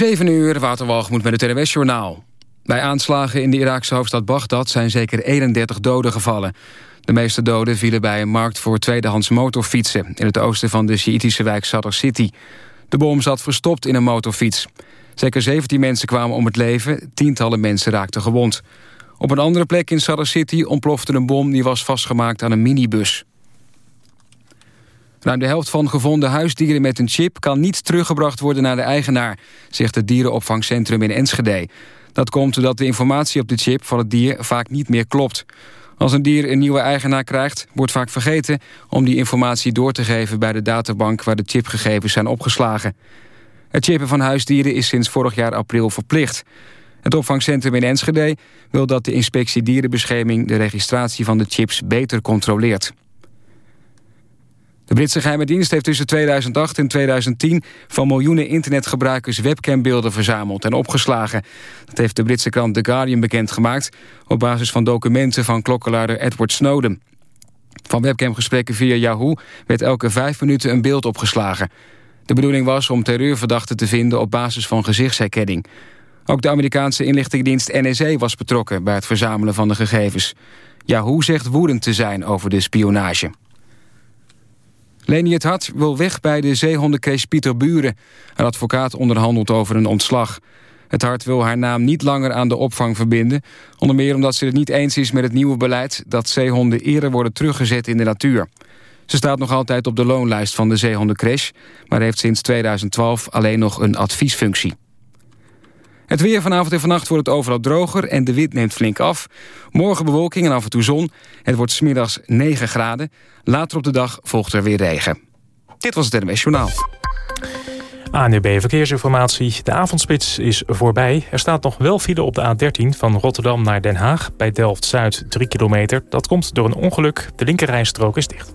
7 uur, Waterwalgemoed met het NWS-journaal. Bij aanslagen in de Iraakse hoofdstad Bagdad zijn zeker 31 doden gevallen. De meeste doden vielen bij een markt voor tweedehands motorfietsen... in het oosten van de Sjiitische wijk Sadr City. De bom zat verstopt in een motorfiets. Zeker 17 mensen kwamen om het leven, tientallen mensen raakten gewond. Op een andere plek in Sadr City ontplofte een bom... die was vastgemaakt aan een minibus. Ruim de helft van gevonden huisdieren met een chip... kan niet teruggebracht worden naar de eigenaar... zegt het dierenopvangcentrum in Enschede. Dat komt doordat de informatie op de chip van het dier vaak niet meer klopt. Als een dier een nieuwe eigenaar krijgt, wordt vaak vergeten... om die informatie door te geven bij de databank... waar de chipgegevens zijn opgeslagen. Het chippen van huisdieren is sinds vorig jaar april verplicht. Het opvangcentrum in Enschede wil dat de inspectie dierenbescherming... de registratie van de chips beter controleert. De Britse geheime dienst heeft tussen 2008 en 2010... van miljoenen internetgebruikers webcambeelden verzameld en opgeslagen. Dat heeft de Britse krant The Guardian bekendgemaakt... op basis van documenten van klokkenluider Edward Snowden. Van webcamgesprekken via Yahoo werd elke vijf minuten een beeld opgeslagen. De bedoeling was om terreurverdachten te vinden op basis van gezichtsherkenning. Ook de Amerikaanse inlichtingendienst NSA was betrokken... bij het verzamelen van de gegevens. Yahoo zegt woedend te zijn over de spionage. Leni het Hart wil weg bij de zeehondencrash Pieter Buren. Haar advocaat onderhandelt over een ontslag. Het Hart wil haar naam niet langer aan de opvang verbinden. Onder meer omdat ze het niet eens is met het nieuwe beleid... dat zeehonden eerder worden teruggezet in de natuur. Ze staat nog altijd op de loonlijst van de zeehondencrash... maar heeft sinds 2012 alleen nog een adviesfunctie. Het weer vanavond en vannacht wordt het overal droger en de wind neemt flink af. Morgen bewolking en af en toe zon. Het wordt smiddags 9 graden. Later op de dag volgt er weer regen. Dit was het NMS Journaal. ANUB Verkeersinformatie. De avondspits is voorbij. Er staat nog wel file op de A13 van Rotterdam naar Den Haag... bij Delft-Zuid 3 kilometer. Dat komt door een ongeluk. De linkerrijstrook is dicht.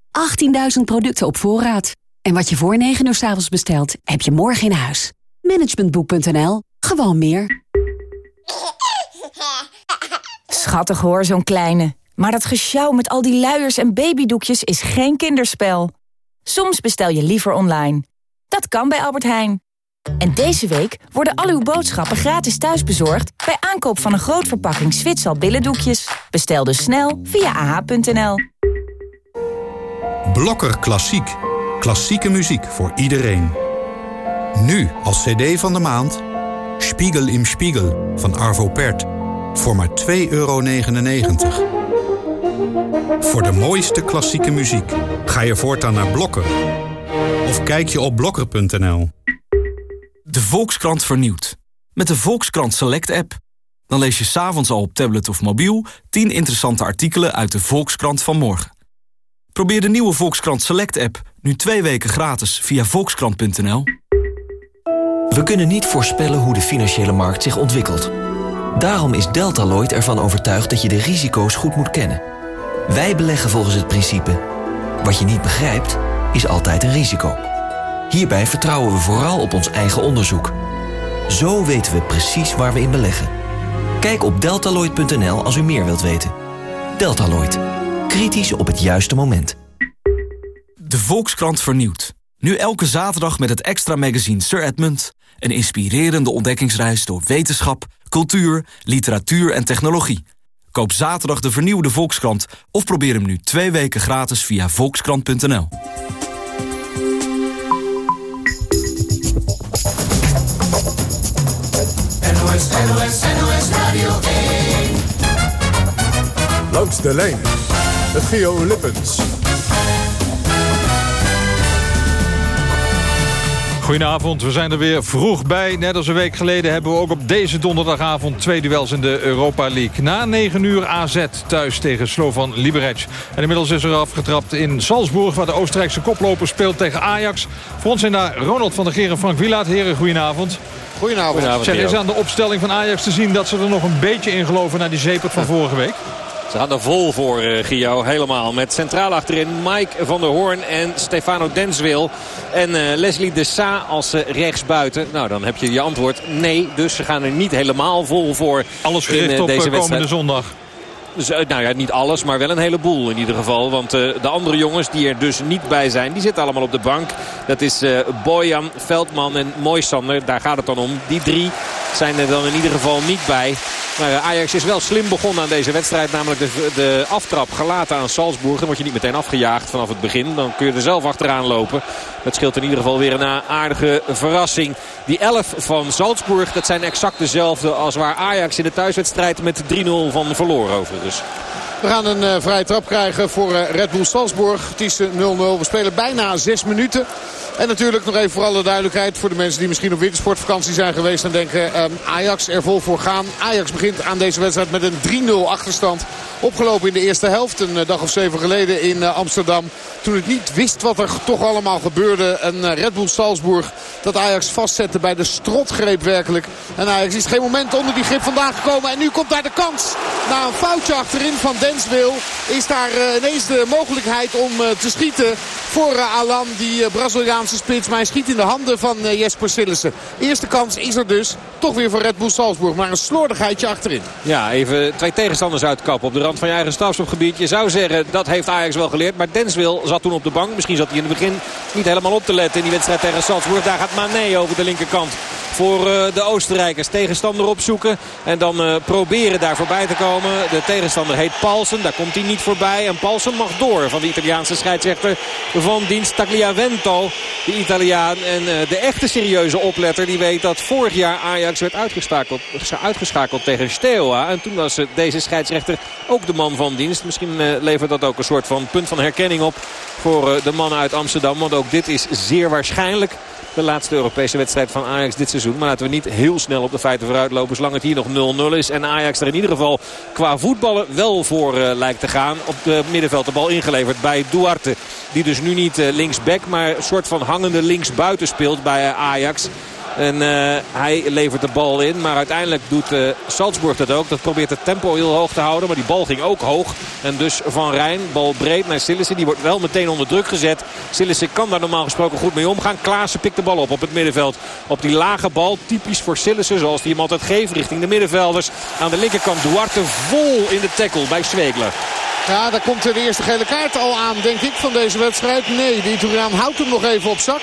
18.000 producten op voorraad. En wat je voor 9 uur s avonds bestelt, heb je morgen in huis. Managementboek.nl. Gewoon meer. Schattig hoor, zo'n kleine. Maar dat gesjouw met al die luiers en babydoekjes is geen kinderspel. Soms bestel je liever online. Dat kan bij Albert Heijn. En deze week worden al uw boodschappen gratis thuisbezorgd... bij aankoop van een groot verpakking Zwitsal billendoekjes. Bestel dus snel via ah.nl. Blokker Klassiek. Klassieke muziek voor iedereen. Nu als cd van de maand... Spiegel im Spiegel van Arvo Pärt. Voor maar 2,99 euro. Voor de mooiste klassieke muziek ga je voortaan naar Blokker. Of kijk je op blokker.nl. De Volkskrant vernieuwt. Met de Volkskrant Select-app. Dan lees je s'avonds al op tablet of mobiel... 10 interessante artikelen uit de Volkskrant van morgen. Probeer de nieuwe Volkskrant Select-app nu twee weken gratis via volkskrant.nl. We kunnen niet voorspellen hoe de financiële markt zich ontwikkelt. Daarom is Deltaloid ervan overtuigd dat je de risico's goed moet kennen. Wij beleggen volgens het principe... wat je niet begrijpt, is altijd een risico. Hierbij vertrouwen we vooral op ons eigen onderzoek. Zo weten we precies waar we in beleggen. Kijk op deltaloid.nl als u meer wilt weten. Deltaloid. Kritisch op het juiste moment. De Volkskrant vernieuwt. Nu elke zaterdag met het extra magazine Sir Edmund. Een inspirerende ontdekkingsreis door wetenschap, cultuur, literatuur en technologie. Koop zaterdag de vernieuwde Volkskrant of probeer hem nu twee weken gratis via volkskrant.nl. NOS, NOS, NOS Radio 1. Langs de lijn Geo Lippens. Goedenavond, we zijn er weer vroeg bij. Net als een week geleden hebben we ook op deze donderdagavond... twee duels in de Europa League. Na 9 uur AZ thuis tegen Slovan Liberec. En inmiddels is er afgetrapt in Salzburg... waar de Oostenrijkse koploper speelt tegen Ajax. Voor ons zijn daar Ronald van der Geer en Frank Wielaert. Heren, goedenavond. Goedenavond. goedenavond zeg, is aan de opstelling van Ajax te zien... dat ze er nog een beetje in geloven naar die zepert van vorige week? Ze gaan er vol voor, uh, Gio, helemaal. Met centraal achterin Mike van der Hoorn en Stefano Denswil. En uh, Leslie de Sa als uh, rechtsbuiten. Nou, dan heb je je antwoord nee. Dus ze gaan er niet helemaal vol voor Alles gericht in, op deze komende zondag. Nou ja, niet alles, maar wel een heleboel in ieder geval. Want uh, de andere jongens die er dus niet bij zijn, die zitten allemaal op de bank. Dat is uh, Bojan, Veldman en Moisander. Daar gaat het dan om. Die drie zijn er dan in ieder geval niet bij. Maar Ajax is wel slim begonnen aan deze wedstrijd. Namelijk de, de aftrap gelaten aan Salzburg. Dan word je niet meteen afgejaagd vanaf het begin. Dan kun je er zelf achteraan lopen. Dat scheelt in ieder geval weer een aardige verrassing. Die 11 van Salzburg, dat zijn exact dezelfde als waar Ajax in de thuiswedstrijd met 3-0 van verloren overigens. We gaan een uh, vrije trap krijgen voor uh, Red Bull Salzburg. Het is 0-0. Uh, We spelen bijna 6 minuten. En natuurlijk nog even voor alle duidelijkheid voor de mensen die misschien op wintersportvakantie zijn geweest. En denken um, Ajax er vol voor gaan. Ajax begint aan deze wedstrijd met een 3-0 achterstand. Opgelopen in de eerste helft. Een uh, dag of zeven geleden in Amsterdam. Toen het niet wist wat er toch allemaal gebeurde. Een Red Bull Salzburg dat Ajax vastzette bij de strotgreep werkelijk. En Ajax is geen moment onder die grip vandaan gekomen. En nu komt daar de kans. Na een foutje achterin van Denswil is daar ineens de mogelijkheid om te schieten voor Alan. Die Braziliaanse spits. Maar hij schiet in de handen van Jesper Sillissen. Eerste kans is er dus. Toch weer voor Red Bull Salzburg. Maar een slordigheidje achterin. Ja, even twee tegenstanders uitkappen op de rand van je eigen strafschopgebied. Je zou zeggen, dat heeft Ajax wel geleerd. Maar Denswil zat toen op de bank. Misschien zat hij in het begin niet helemaal op te letten in die wedstrijd tegen Salzburg. Daar gaat Mané over de linkerkant voor de Oostenrijkers. Tegenstander opzoeken en dan uh, proberen daar voorbij te komen. De tegenstander heet Paulsen. Daar komt hij niet voorbij. En Paulsen mag door van de Italiaanse scheidsrechter van dienst Tagliavento. De Italiaan en uh, de echte serieuze opletter die weet dat vorig jaar Ajax werd uitgeschakeld, uitgeschakeld tegen Steaua. En toen was deze scheidsrechter ook de man van dienst. Misschien levert dat ook een soort van punt van herkenning op voor de mannen uit Amsterdam. Want ook dit is zeer waarschijnlijk de laatste Europese wedstrijd van Ajax dit seizoen. Maar laten we niet heel snel op de feiten vooruitlopen. Zolang het hier nog 0-0 is. En Ajax er in ieder geval qua voetballen wel voor uh, lijkt te gaan. Op de middenveld de bal ingeleverd bij Duarte. Die dus nu niet uh, linksback maar een soort van hangende linksbuiten speelt bij Ajax. En uh, hij levert de bal in. Maar uiteindelijk doet uh, Salzburg dat ook. Dat probeert het tempo heel hoog te houden. Maar die bal ging ook hoog. En dus Van Rijn, bal breed naar Sillissen. Die wordt wel meteen onder druk gezet. Sillissen kan daar normaal gesproken goed mee omgaan. Klaassen pikt de bal op op het middenveld. Op die lage bal. Typisch voor Sillissen zoals hij hem altijd geeft. Richting de middenvelders. Aan de linkerkant Duarte vol in de tackle bij Zweegler. Ja, daar komt de eerste gele kaart al aan, denk ik, van deze wedstrijd. Nee, de Italiaan houdt hem nog even op zak.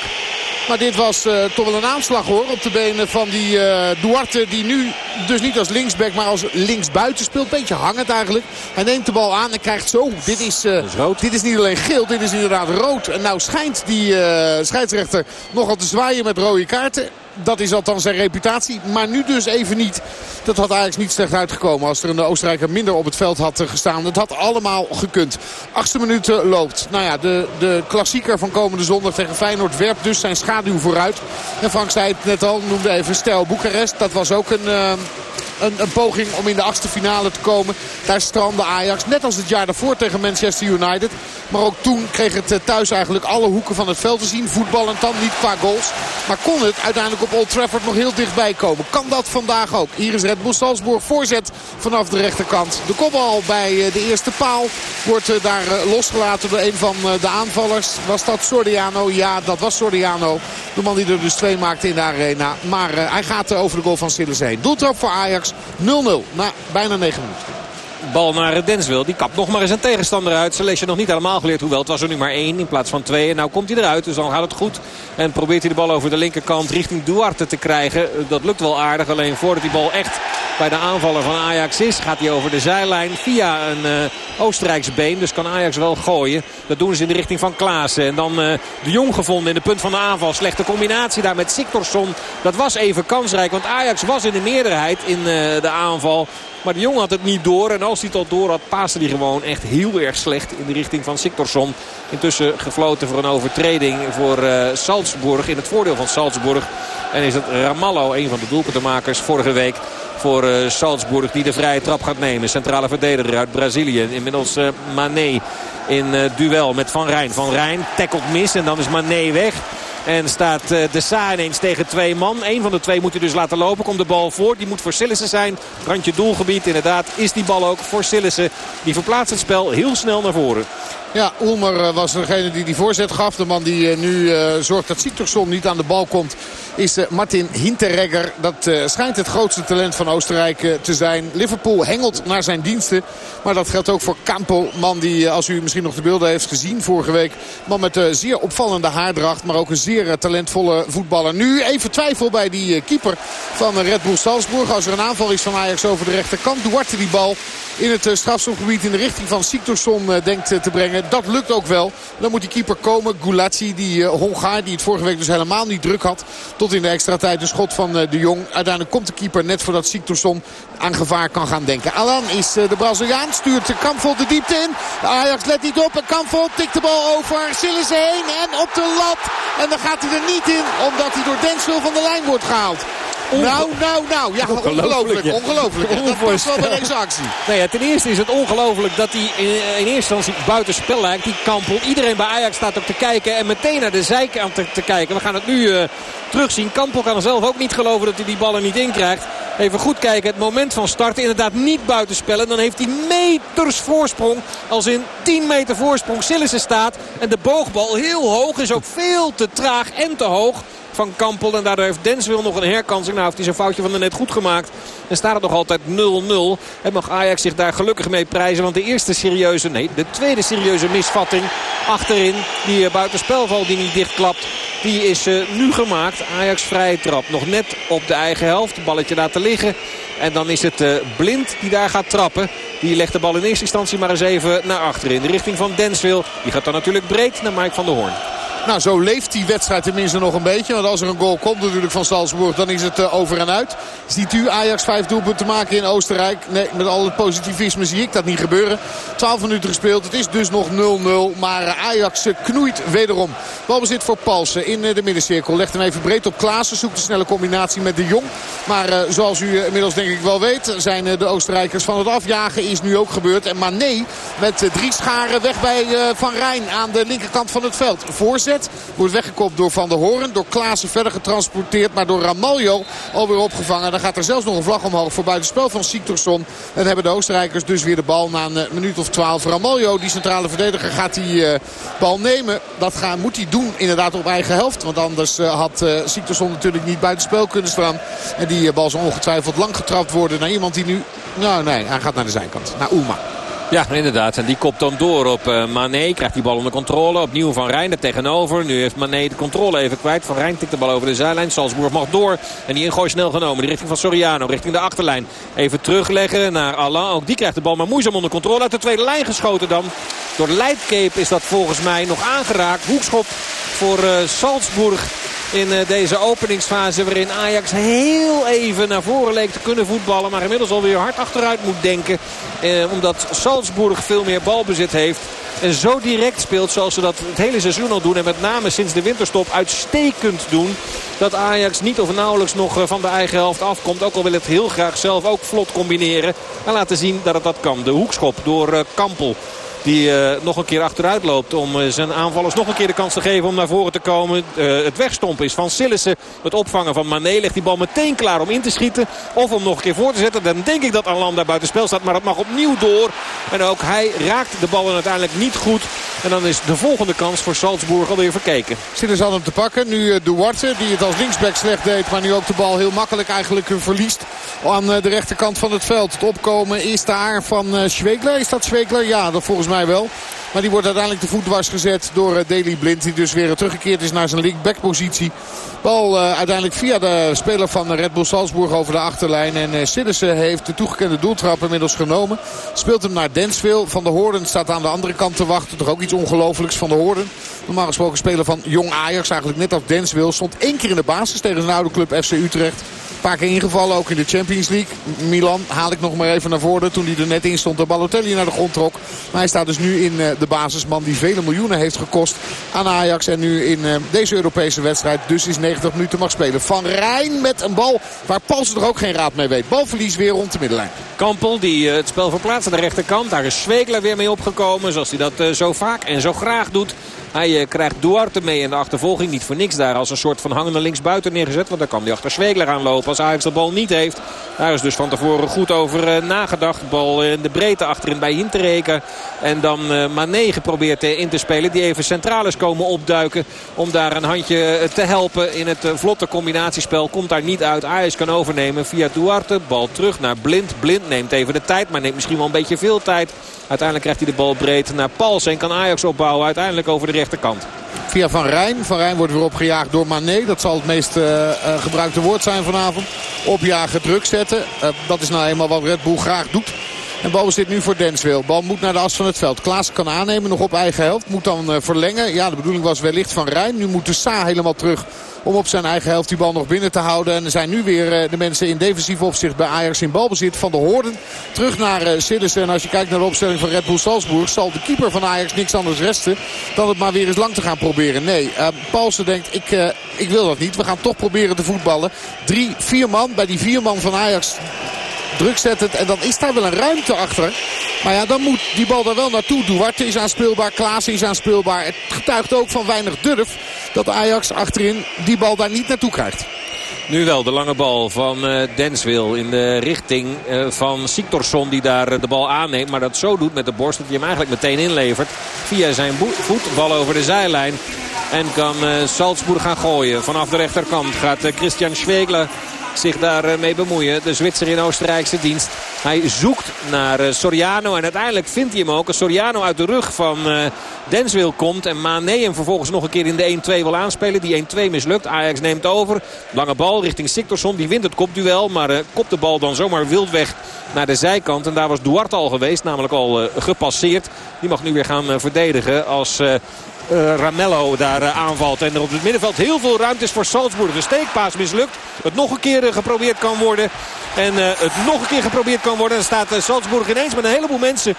Maar dit was uh, toch wel een aanslag hoor. Op de benen van die uh, Duarte. Die nu dus niet als linksback maar als linksbuiten speelt. Beetje hangend eigenlijk. Hij neemt de bal aan en krijgt zo. Dit is, uh, is rood. dit is niet alleen geel. Dit is inderdaad rood. En nou schijnt die scheidsrechter nogal te zwaaien met rode kaarten. Dat is althans zijn reputatie. Maar nu dus even niet. Dat had eigenlijk niet slecht uitgekomen. Als er een Oostenrijker minder op het veld had gestaan. Het had allemaal gekund. Achtste minuut loopt. Nou ja, de, de klassieker van komende zondag tegen Feyenoord werpt dus zijn schaduw vooruit. En Frank zei het net al, noemde even Stel Boekarest. Dat was ook een... Uh, een, een, poging om in de achtste finale te komen. Daar strandde Ajax. Net als het jaar daarvoor tegen Manchester United. Maar ook toen kreeg het thuis eigenlijk alle hoeken van het veld te zien. Voetballend dan niet qua goals. Maar kon het uiteindelijk op Old Trafford nog heel dichtbij komen. Kan dat vandaag ook. Hier is Red Bull Salzburg voorzet vanaf de rechterkant. De kopbal bij de eerste paal wordt daar losgelaten door een van de aanvallers. Was dat Sordiano? Ja, dat was Sordiano. De man die er dus twee maakte in de arena. Maar hij gaat over de goal van Sillis heen. Doeltrap voor Ajax. 0-0 na bijna 9 minuten. Bal naar Denswil. Die kapt nog maar eens een tegenstander uit. Ze lees je nog niet helemaal geleerd. Hoewel het was er nu maar één in plaats van twee. En nou komt hij eruit. Dus dan gaat het goed. En probeert hij de bal over de linkerkant richting Duarte te krijgen. Dat lukt wel aardig. Alleen voordat die bal echt bij de aanvaller van Ajax is. Gaat hij over de zijlijn via een uh, Oostenrijkse been. Dus kan Ajax wel gooien. Dat doen ze in de richting van Klaassen. En dan uh, de Jong gevonden in de punt van de aanval. Slechte combinatie daar met Siktorsson. Dat was even kansrijk. Want Ajax was in de meerderheid in uh, de aanval. Maar de Jong had het niet door. En als hij het al door had, paaste hij gewoon echt heel erg slecht in de richting van Siktorsson. Intussen gefloten voor een overtreding voor uh, Salzburg in het voordeel van Salzburg. En is het Ramallo, een van de doelpuntenmakers vorige week voor uh, Salzburg die de vrije trap gaat nemen. Centrale verdediger uit Brazilië. Inmiddels uh, Mané in duel met Van Rijn. Van Rijn tackelt mis en dan is Mané weg. En staat de Sa ineens tegen twee man. Eén van de twee moet hij dus laten lopen. Komt de bal voor. Die moet voor Sillissen zijn. Randje doelgebied. Inderdaad is die bal ook voor Sillissen. Die verplaatst het spel heel snel naar voren. Ja, Ulmer was degene die die voorzet gaf. De man die nu uh, zorgt dat Siktorsson niet aan de bal komt is uh, Martin Hinteregger. Dat uh, schijnt het grootste talent van Oostenrijk te zijn. Liverpool hengelt naar zijn diensten. Maar dat geldt ook voor Campo. Man die, als u misschien nog de beelden heeft gezien vorige week. Man met zeer opvallende haardracht. Maar ook een zeer talentvolle voetballer. Nu even twijfel bij die keeper van Red Bull Salzburg. Als er een aanval is van Ajax over de rechterkant. Duarte die bal in het strafschopgebied in de richting van Siktorsson denkt te brengen. Dat lukt ook wel. Dan moet die keeper komen. Gulazzi, die Hongaar, die het vorige week dus helemaal niet druk had. Tot in de extra tijd een schot van de Jong. Uiteindelijk komt de keeper net voordat Siktorsson aan gevaar kan gaan denken. Alan is de Braziliaan. Stuurt Kampvol de diepte in. Ajax let niet op. En Kampvol tikt de bal over Sillissen heen. En op de lat. En dan gaat hij er niet in. Omdat hij door Denswil van de lijn wordt gehaald. Nou, nou, nou. Ja, ongelooflijk. Ongelooflijk. Dat was wel deze actie. Ja, ten eerste is het ongelooflijk dat hij in, in eerste instantie buitenspel lijkt. Die Kampel. Iedereen bij Ajax staat ook te kijken. En meteen naar de zijkant te, te kijken. We gaan het nu uh, terugzien. Kampel kan zelf ook niet geloven dat hij die ballen niet inkrijgt. Even goed kijken. Het moment van starten. Inderdaad niet buitenspellen. Dan heeft hij meters voorsprong. Als in 10 meter voorsprong Sillissen staat. En de boogbal heel hoog. Is ook veel te traag en te hoog van Kampel. En daardoor heeft Denswil nog een herkansing. Nou heeft hij zijn foutje van de net goed gemaakt. En staat het nog altijd 0-0. En mag Ajax zich daar gelukkig mee prijzen. Want de eerste serieuze, nee, de tweede serieuze misvatting achterin. Die uh, buitenspelval die niet dichtklapt. Die is uh, nu gemaakt. Ajax vrije trap. Nog net op de eigen helft. Balletje laten liggen. En dan is het uh, Blind die daar gaat trappen. Die legt de bal in eerste instantie maar eens even naar achteren. In de richting van Denswil. Die gaat dan natuurlijk breed naar Mike van der Hoorn. Nou, zo leeft die wedstrijd tenminste nog een beetje. Want als er een goal komt natuurlijk van Salzburg, dan is het uh, over en uit. Ziet u Ajax vijf doelpunten maken in Oostenrijk? Nee, met al het positivisme zie ik dat niet gebeuren. 12 minuten gespeeld. Het is dus nog 0-0. Maar Ajax knoeit wederom. Balbezit voor Palsen in de middencirkel. Legt hem even breed op Klaassen. Zoekt een snelle combinatie met de Jong. Maar zoals u inmiddels denk ik wel weet, zijn de Oostenrijkers van het afjagen is nu ook gebeurd. En Mané met drie scharen weg bij Van Rijn aan de linkerkant van het veld. Voorzet. Wordt weggekopt door Van der Hoorn. Door Klaassen verder getransporteerd. Maar door Ramaljo alweer opgevangen. Dan gaat er zelfs nog een vlag omhoog voor buitenspel van Siktorsson. En hebben de Oostenrijkers dus weer de bal na een minuut of twaalf. Ramaljo, die centrale verdediger, gaat die uh, bal nemen. Dat gaan, moet hij doen inderdaad op eigen helft. Want anders uh, had uh, natuurlijk niet buitenspel kunnen staan. En die bal zal ongetwijfeld lang getrapt worden naar iemand die nu... Nou nee, hij gaat naar de zijkant. Naar Oema. Ja, inderdaad. En die kopt dan door op uh, Mané. Krijgt die bal onder controle. Opnieuw Van Rijn er tegenover. Nu heeft Mané de controle even kwijt. Van Rijn tikt de bal over de zijlijn. Salzburg mag door. En die ingooi snel genomen. Die richting van Soriano. Richting de achterlijn. Even terugleggen naar Alain. Ook die krijgt de bal maar moeizaam onder controle. Uit de tweede lijn geschoten dan. Door Leidkeep is dat volgens mij nog aangeraakt. Hoekschop voor uh, Salzburg in deze openingsfase waarin Ajax heel even naar voren leek te kunnen voetballen. Maar inmiddels alweer hard achteruit moet denken. Eh, omdat Salzburg veel meer balbezit heeft. En zo direct speelt zoals ze dat het hele seizoen al doen. En met name sinds de winterstop uitstekend doen. Dat Ajax niet of nauwelijks nog van de eigen helft afkomt. Ook al wil het heel graag zelf ook vlot combineren. En laten zien dat het dat kan. De hoekschop door uh, Kampel. Die uh, nog een keer achteruit loopt om uh, zijn aanvallers nog een keer de kans te geven om naar voren te komen. Uh, het wegstompen is van Sillissen. Het opvangen van Mané legt die bal meteen klaar om in te schieten. Of om nog een keer voor te zetten. Dan denk ik dat Alan daar buiten spel staat. Maar dat mag opnieuw door. En ook hij raakt de bal uiteindelijk niet goed. En dan is de volgende kans voor Salzburg alweer verkeken. Sillissen had hem te pakken. Nu Duarte die het als linksback slecht deed. Maar nu ook de bal heel makkelijk eigenlijk verliest. Aan de rechterkant van het veld. Het opkomen is daar van Schwegler. Is dat Schwegler? Ja, dat volgens mij wel. Maar die wordt uiteindelijk de voet dwars gezet door uh, Daley Blind. Die dus weer teruggekeerd is naar zijn linkbackpositie. Bal uh, uiteindelijk via de speler van Red Bull Salzburg over de achterlijn. En uh, Siddissen heeft de toegekende doeltrap inmiddels genomen. Speelt hem naar Densville. Van der Hoorden staat aan de andere kant te wachten. Toch ook iets ongelooflijks van de Hoorden. Normaal gesproken speler van Jong Ajax. Eigenlijk net als Denswil. Stond één keer in de basis tegen zijn oude club FC Utrecht. Een paar keer ingevallen, ook in de Champions League. Milan haal ik nog maar even naar voren toen hij er net in stond. De Balotelli naar de grond trok. Maar hij staat dus nu in de basisman die vele miljoenen heeft gekost aan Ajax. En nu in deze Europese wedstrijd dus is 90 minuten mag spelen. Van Rijn met een bal waar Palsen er ook geen raad mee weet. Balverlies weer rond de middenlijn. Kampel die het spel verplaatst aan de rechterkant. Daar is Zwekler weer mee opgekomen. Zoals hij dat zo vaak en zo graag doet. Hij eh, krijgt Duarte mee in de achtervolging. Niet voor niks daar als een soort van hangende linksbuiten neergezet. Want daar kan hij achter Zwegler aan lopen als Ajax de bal niet heeft. Daar is dus van tevoren goed over uh, nagedacht. Bal in de breedte achterin bij Hinterreken. En dan Mané geprobeerd in te spelen. Die even centraal is komen opduiken. Om daar een handje te helpen in het vlotte combinatiespel. Komt daar niet uit. Ajax kan overnemen via Duarte. Bal terug naar Blind. Blind neemt even de tijd. Maar neemt misschien wel een beetje veel tijd. Uiteindelijk krijgt hij de bal breed naar Pals. En kan Ajax opbouwen. Uiteindelijk over de Via Van Rijn. Van Rijn wordt weer opgejaagd door Mané. Dat zal het meest uh, gebruikte woord zijn vanavond. Opjagen, druk zetten. Uh, dat is nou eenmaal wat Red Bull graag doet. En bal zit nu voor Denswil. Bal moet naar de as van het veld. Klaas kan aannemen, nog op eigen helft. Moet dan verlengen. Ja, de bedoeling was wellicht van Rijn. Nu moet de Sa helemaal terug om op zijn eigen helft die bal nog binnen te houden. En er zijn nu weer de mensen in defensief opzicht bij Ajax in balbezit van de Hoorden. Terug naar Sillissen. En als je kijkt naar de opstelling van Red Bull Salzburg... zal de keeper van Ajax niks anders resten dan het maar weer eens lang te gaan proberen. Nee, uh, Paulsen denkt ik, ik wil dat niet. We gaan toch proberen te voetballen. Drie, vier man. Bij die vier man van Ajax druk zettend. En dan is daar wel een ruimte achter. Maar ja, dan moet die bal daar wel naartoe. Duarte is aanspeelbaar. Klaas is aanspeelbaar. Het getuigt ook van weinig durf dat Ajax achterin die bal daar niet naartoe krijgt. Nu wel de lange bal van uh, Denswil in de richting uh, van Siktorsson die daar uh, de bal aanneemt. Maar dat zo doet met de borst dat hij hem eigenlijk meteen inlevert. Via zijn voet, bal over de zijlijn. En kan Salzburg gaan gooien. Vanaf de rechterkant gaat Christian Schwegler zich daarmee bemoeien. De Zwitser in Oostenrijkse dienst. Hij zoekt naar Soriano en uiteindelijk vindt hij hem ook. Soriano uit de rug van Denswil komt. En Mane hem vervolgens nog een keer in de 1-2 wil aanspelen. Die 1-2 mislukt. Ajax neemt over. Lange bal richting Siktorsson. Die wint het kopduel. Maar uh, kopt de bal dan zomaar wild weg naar de zijkant. En daar was Duarte al geweest. Namelijk al gepasseerd. Die mag nu weer gaan verdedigen als... Uh, Ramello daar uh, aanvalt. En er op het middenveld heel veel ruimte is voor Salzburg. De steekpaas mislukt. Het nog een keer uh, geprobeerd kan worden. En het nog een keer geprobeerd kan worden. En staat Salzburg ineens met een heleboel mensen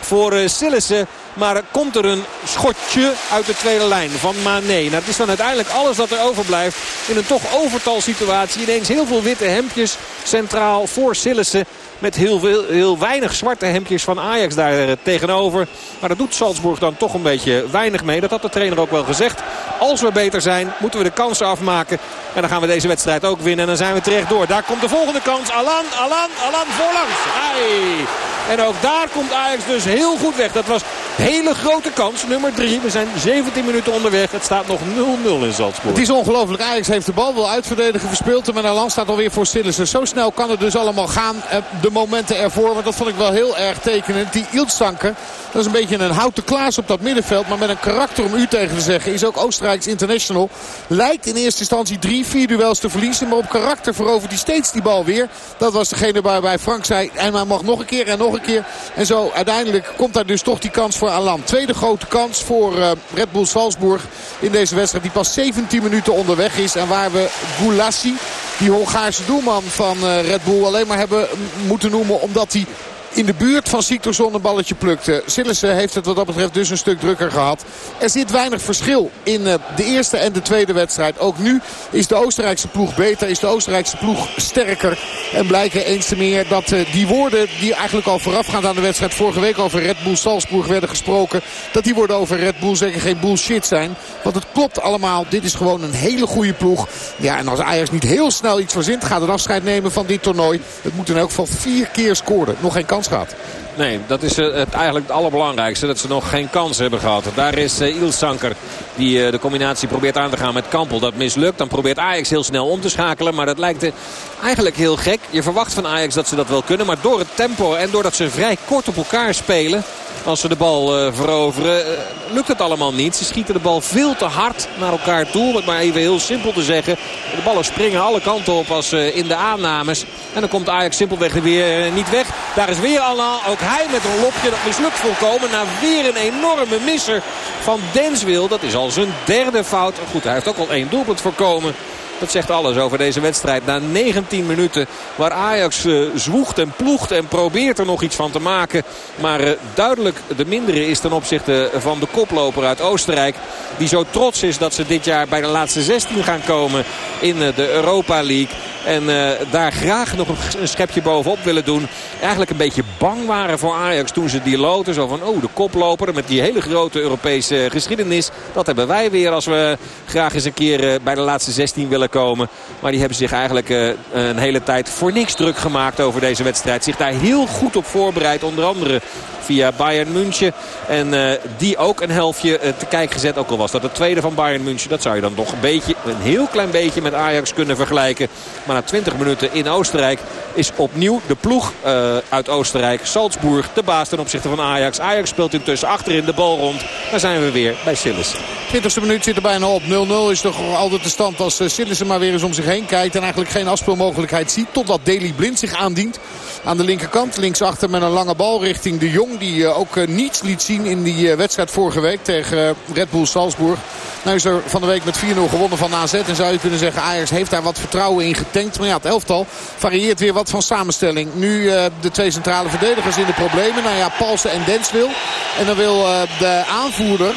voor Sillissen. Maar komt er een schotje uit de tweede lijn van Mané. Nou, het is dan uiteindelijk alles dat er overblijft. In een toch overtal situatie. Ineens heel veel witte hemdjes centraal voor Sillissen. Met heel, veel, heel weinig zwarte hemdjes van Ajax daar eh, tegenover. Maar dat doet Salzburg dan toch een beetje weinig mee. Dat had de trainer ook wel gezegd. Als we beter zijn, moeten we de kansen afmaken. En dan gaan we deze wedstrijd ook winnen. En dan zijn we terecht door. Daar komt de volgende kans. Alan, Alan, Alan voorlangs. Ai. En ook daar komt Ajax dus heel goed weg. Dat was hele grote kans. Nummer 3. We zijn 17 minuten onderweg. Het staat nog 0-0 in Salzburg. Het is ongelooflijk. Ajax heeft de bal wel uitverdedigen verspeeld. En Alan staat alweer voor Sillissen. Zo snel kan het dus allemaal gaan. De momenten ervoor. Want dat vond ik wel heel erg tekenend. Die Ilsanker. Dat is een beetje een houten klaas op dat middenveld. Maar met een karakter om u tegen te zeggen. Is ook Oostenrijks international. Lijkt in eerste instantie drie, vier duels te verliezen. Maar op karakter verovert hij steeds die bal weer. Dat was degene waarbij Frank zei. En hij mag nog een keer en nog een keer. En zo uiteindelijk komt daar dus toch die kans voor Alan. Tweede grote kans voor uh, Red Bull Salzburg in deze wedstrijd. Die pas 17 minuten onderweg is. En waar we Goulassi, die Hongaarse doelman van uh, Red Bull, alleen maar hebben moeten noemen. Omdat hij in de buurt van Siktorsson een balletje plukte. Sillissen heeft het wat dat betreft dus een stuk drukker gehad. Er zit weinig verschil in de eerste en de tweede wedstrijd. Ook nu is de Oostenrijkse ploeg beter, is de Oostenrijkse ploeg sterker. En blijken eens te meer dat die woorden die eigenlijk al voorafgaand aan de wedstrijd vorige week over Red Bull Salzburg werden gesproken. Dat die woorden over Red Bull zeker geen bullshit zijn. Want het klopt allemaal. Dit is gewoon een hele goede ploeg. Ja, en als Ajax niet heel snel iets verzint, gaat het afscheid nemen van dit toernooi. Het moet in elk geval vier keer scoren. Nog geen kans gaat. Nee, dat is het, eigenlijk het allerbelangrijkste. Dat ze nog geen kans hebben gehad. Daar is uh, Ilsanker die uh, de combinatie probeert aan te gaan met Kampel. Dat mislukt. Dan probeert Ajax heel snel om te schakelen. Maar dat lijkt eigenlijk heel gek. Je verwacht van Ajax dat ze dat wel kunnen. Maar door het tempo en doordat ze vrij kort op elkaar spelen... Als ze de bal uh, veroveren, uh, lukt het allemaal niet. Ze schieten de bal veel te hard naar elkaar toe. Om het maar even heel simpel te zeggen. De ballen springen alle kanten op als uh, in de aannames. En dan komt Ajax simpelweg weer niet weg. Daar is weer Alain. Ook hij met een lopje. Dat mislukt volkomen. Na weer een enorme misser van Denswil. Dat is al zijn derde fout. Goed, hij heeft ook al één doelpunt voorkomen Dat zegt alles over deze wedstrijd. Na 19 minuten waar Ajax uh, zwoegt en ploegt en probeert er nog iets van te maken. Maar uh, duidelijk de mindere is ten opzichte van de koploper uit Oostenrijk. Die zo trots is dat ze dit jaar bij de laatste 16 gaan komen in uh, de Europa League. En daar graag nog een schepje bovenop willen doen. Eigenlijk een beetje bang waren voor Ajax toen ze die loten. Zo van, oh, de koploper met die hele grote Europese geschiedenis. Dat hebben wij weer als we graag eens een keer bij de laatste 16 willen komen. Maar die hebben zich eigenlijk uh, een hele tijd voor niks druk gemaakt over deze wedstrijd. Zich daar heel goed op voorbereid. Onder andere via Bayern München. En uh, die ook een helftje uh, te kijk gezet. Ook al was dat het tweede van Bayern München. Dat zou je dan toch een beetje, een heel klein beetje met Ajax kunnen vergelijken. Maar na 20 minuten in Oostenrijk is opnieuw de ploeg uit Oostenrijk. Salzburg de baas ten opzichte van Ajax. Ajax speelt intussen achterin de bal rond. Daar zijn we weer bij Sillis. 20e minuut zit er bijna op. 0-0 is toch altijd de stand als Sillissen maar weer eens om zich heen kijkt. En eigenlijk geen afspeelmogelijkheid ziet. Totdat Daley Blind zich aandient. Aan de linkerkant. Linksachter met een lange bal richting de Jong. Die ook niets liet zien in die wedstrijd vorige week tegen Red Bull Salzburg. Nou is er van de week met 4-0 gewonnen van AZ. En zou je kunnen zeggen Ajax heeft daar wat vertrouwen in getankt. Maar ja, het elftal varieert weer wat van samenstelling. Nu de twee centrale verdedigers in de problemen. Nou ja, Palsen en Denswil. En dan wil de aanvoerder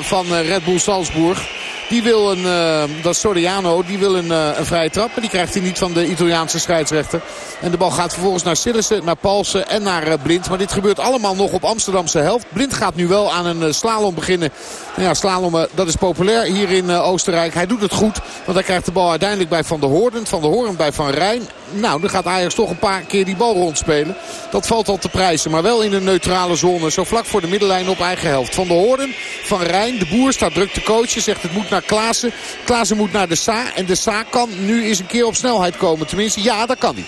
van Red Bull Salzburg... Die wil een, uh, dat Soriano, die wil een, uh, een vrije trap. Maar die krijgt hij niet van de Italiaanse scheidsrechter. En de bal gaat vervolgens naar Sillissen, naar Palsen en naar uh, Blind. Maar dit gebeurt allemaal nog op Amsterdamse helft. Blind gaat nu wel aan een slalom beginnen. Nou ja, slalommen, dat is populair hier in Oostenrijk. Hij doet het goed, want hij krijgt de bal uiteindelijk bij Van der Hoorn. Van der Hoorn bij Van Rijn. Nou, dan gaat Ajax toch een paar keer die bal rondspelen. Dat valt al te prijzen, maar wel in een neutrale zone. Zo vlak voor de middenlijn op eigen helft. Van der Hoorn, Van Rijn, de boer staat druk te coachen. Zegt het moet naar Klaassen. Klaassen moet naar de Sa. En de Sa kan nu eens een keer op snelheid komen. Tenminste, ja, dat kan hij.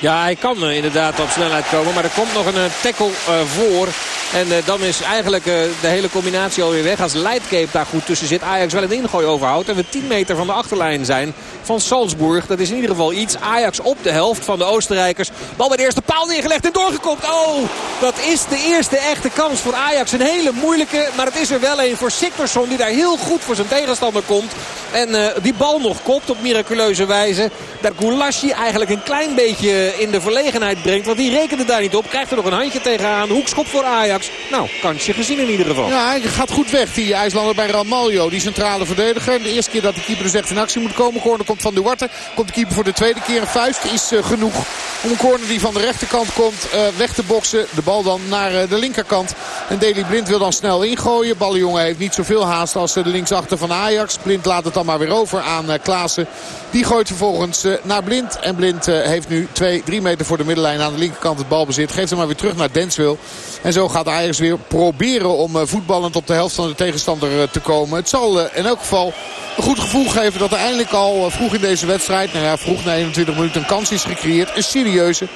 Ja, hij kan uh, inderdaad op snelheid komen. Maar er komt nog een uh, tackle uh, voor. En dan is eigenlijk de hele combinatie alweer weg. Als Leidcape daar goed tussen zit. Ajax wel een ingooi overhoudt. En we 10 meter van de achterlijn zijn van Salzburg. Dat is in ieder geval iets. Ajax op de helft van de Oostenrijkers. Bal bij de eerste paal neergelegd en doorgekopt. Oh, dat is de eerste echte kans voor Ajax. Een hele moeilijke. Maar het is er wel een voor Siktorsson. Die daar heel goed voor zijn tegenstander komt. En die bal nog kopt op miraculeuze wijze. Dat Goulashi eigenlijk een klein beetje in de verlegenheid brengt. Want die rekende daar niet op. Krijgt er nog een handje tegenaan. Hoekschop voor Ajax. Nou, kansje gezien in ieder geval. Ja, hij gaat goed weg. Die IJslander bij Ramaljo. Die centrale verdediger. De eerste keer dat de keeper dus echt in actie moet komen. Corner komt van Duarte. Komt de keeper voor de tweede keer. Een vuist is uh, genoeg om een corner die van de rechterkant komt uh, weg te boksen. De bal dan naar de linkerkant. En Deli Blind wil dan snel ingooien. Ballenjongen heeft niet zoveel haast als de linksachter van Ajax. Blind laat het dan maar weer over aan Klaassen. Die gooit vervolgens naar Blind. En Blind heeft nu 2, 3 meter voor de middenlijn aan de linkerkant het balbezit. Geeft hem maar weer terug naar Denswil. En zo gaat Ajax weer proberen om voetballend op de helft van de tegenstander te komen. Het zal in elk geval een goed gevoel geven dat er eindelijk al vroeg in deze wedstrijd... nou ja, vroeg na 21 minuten een kans is gecreëerd. Een serieuze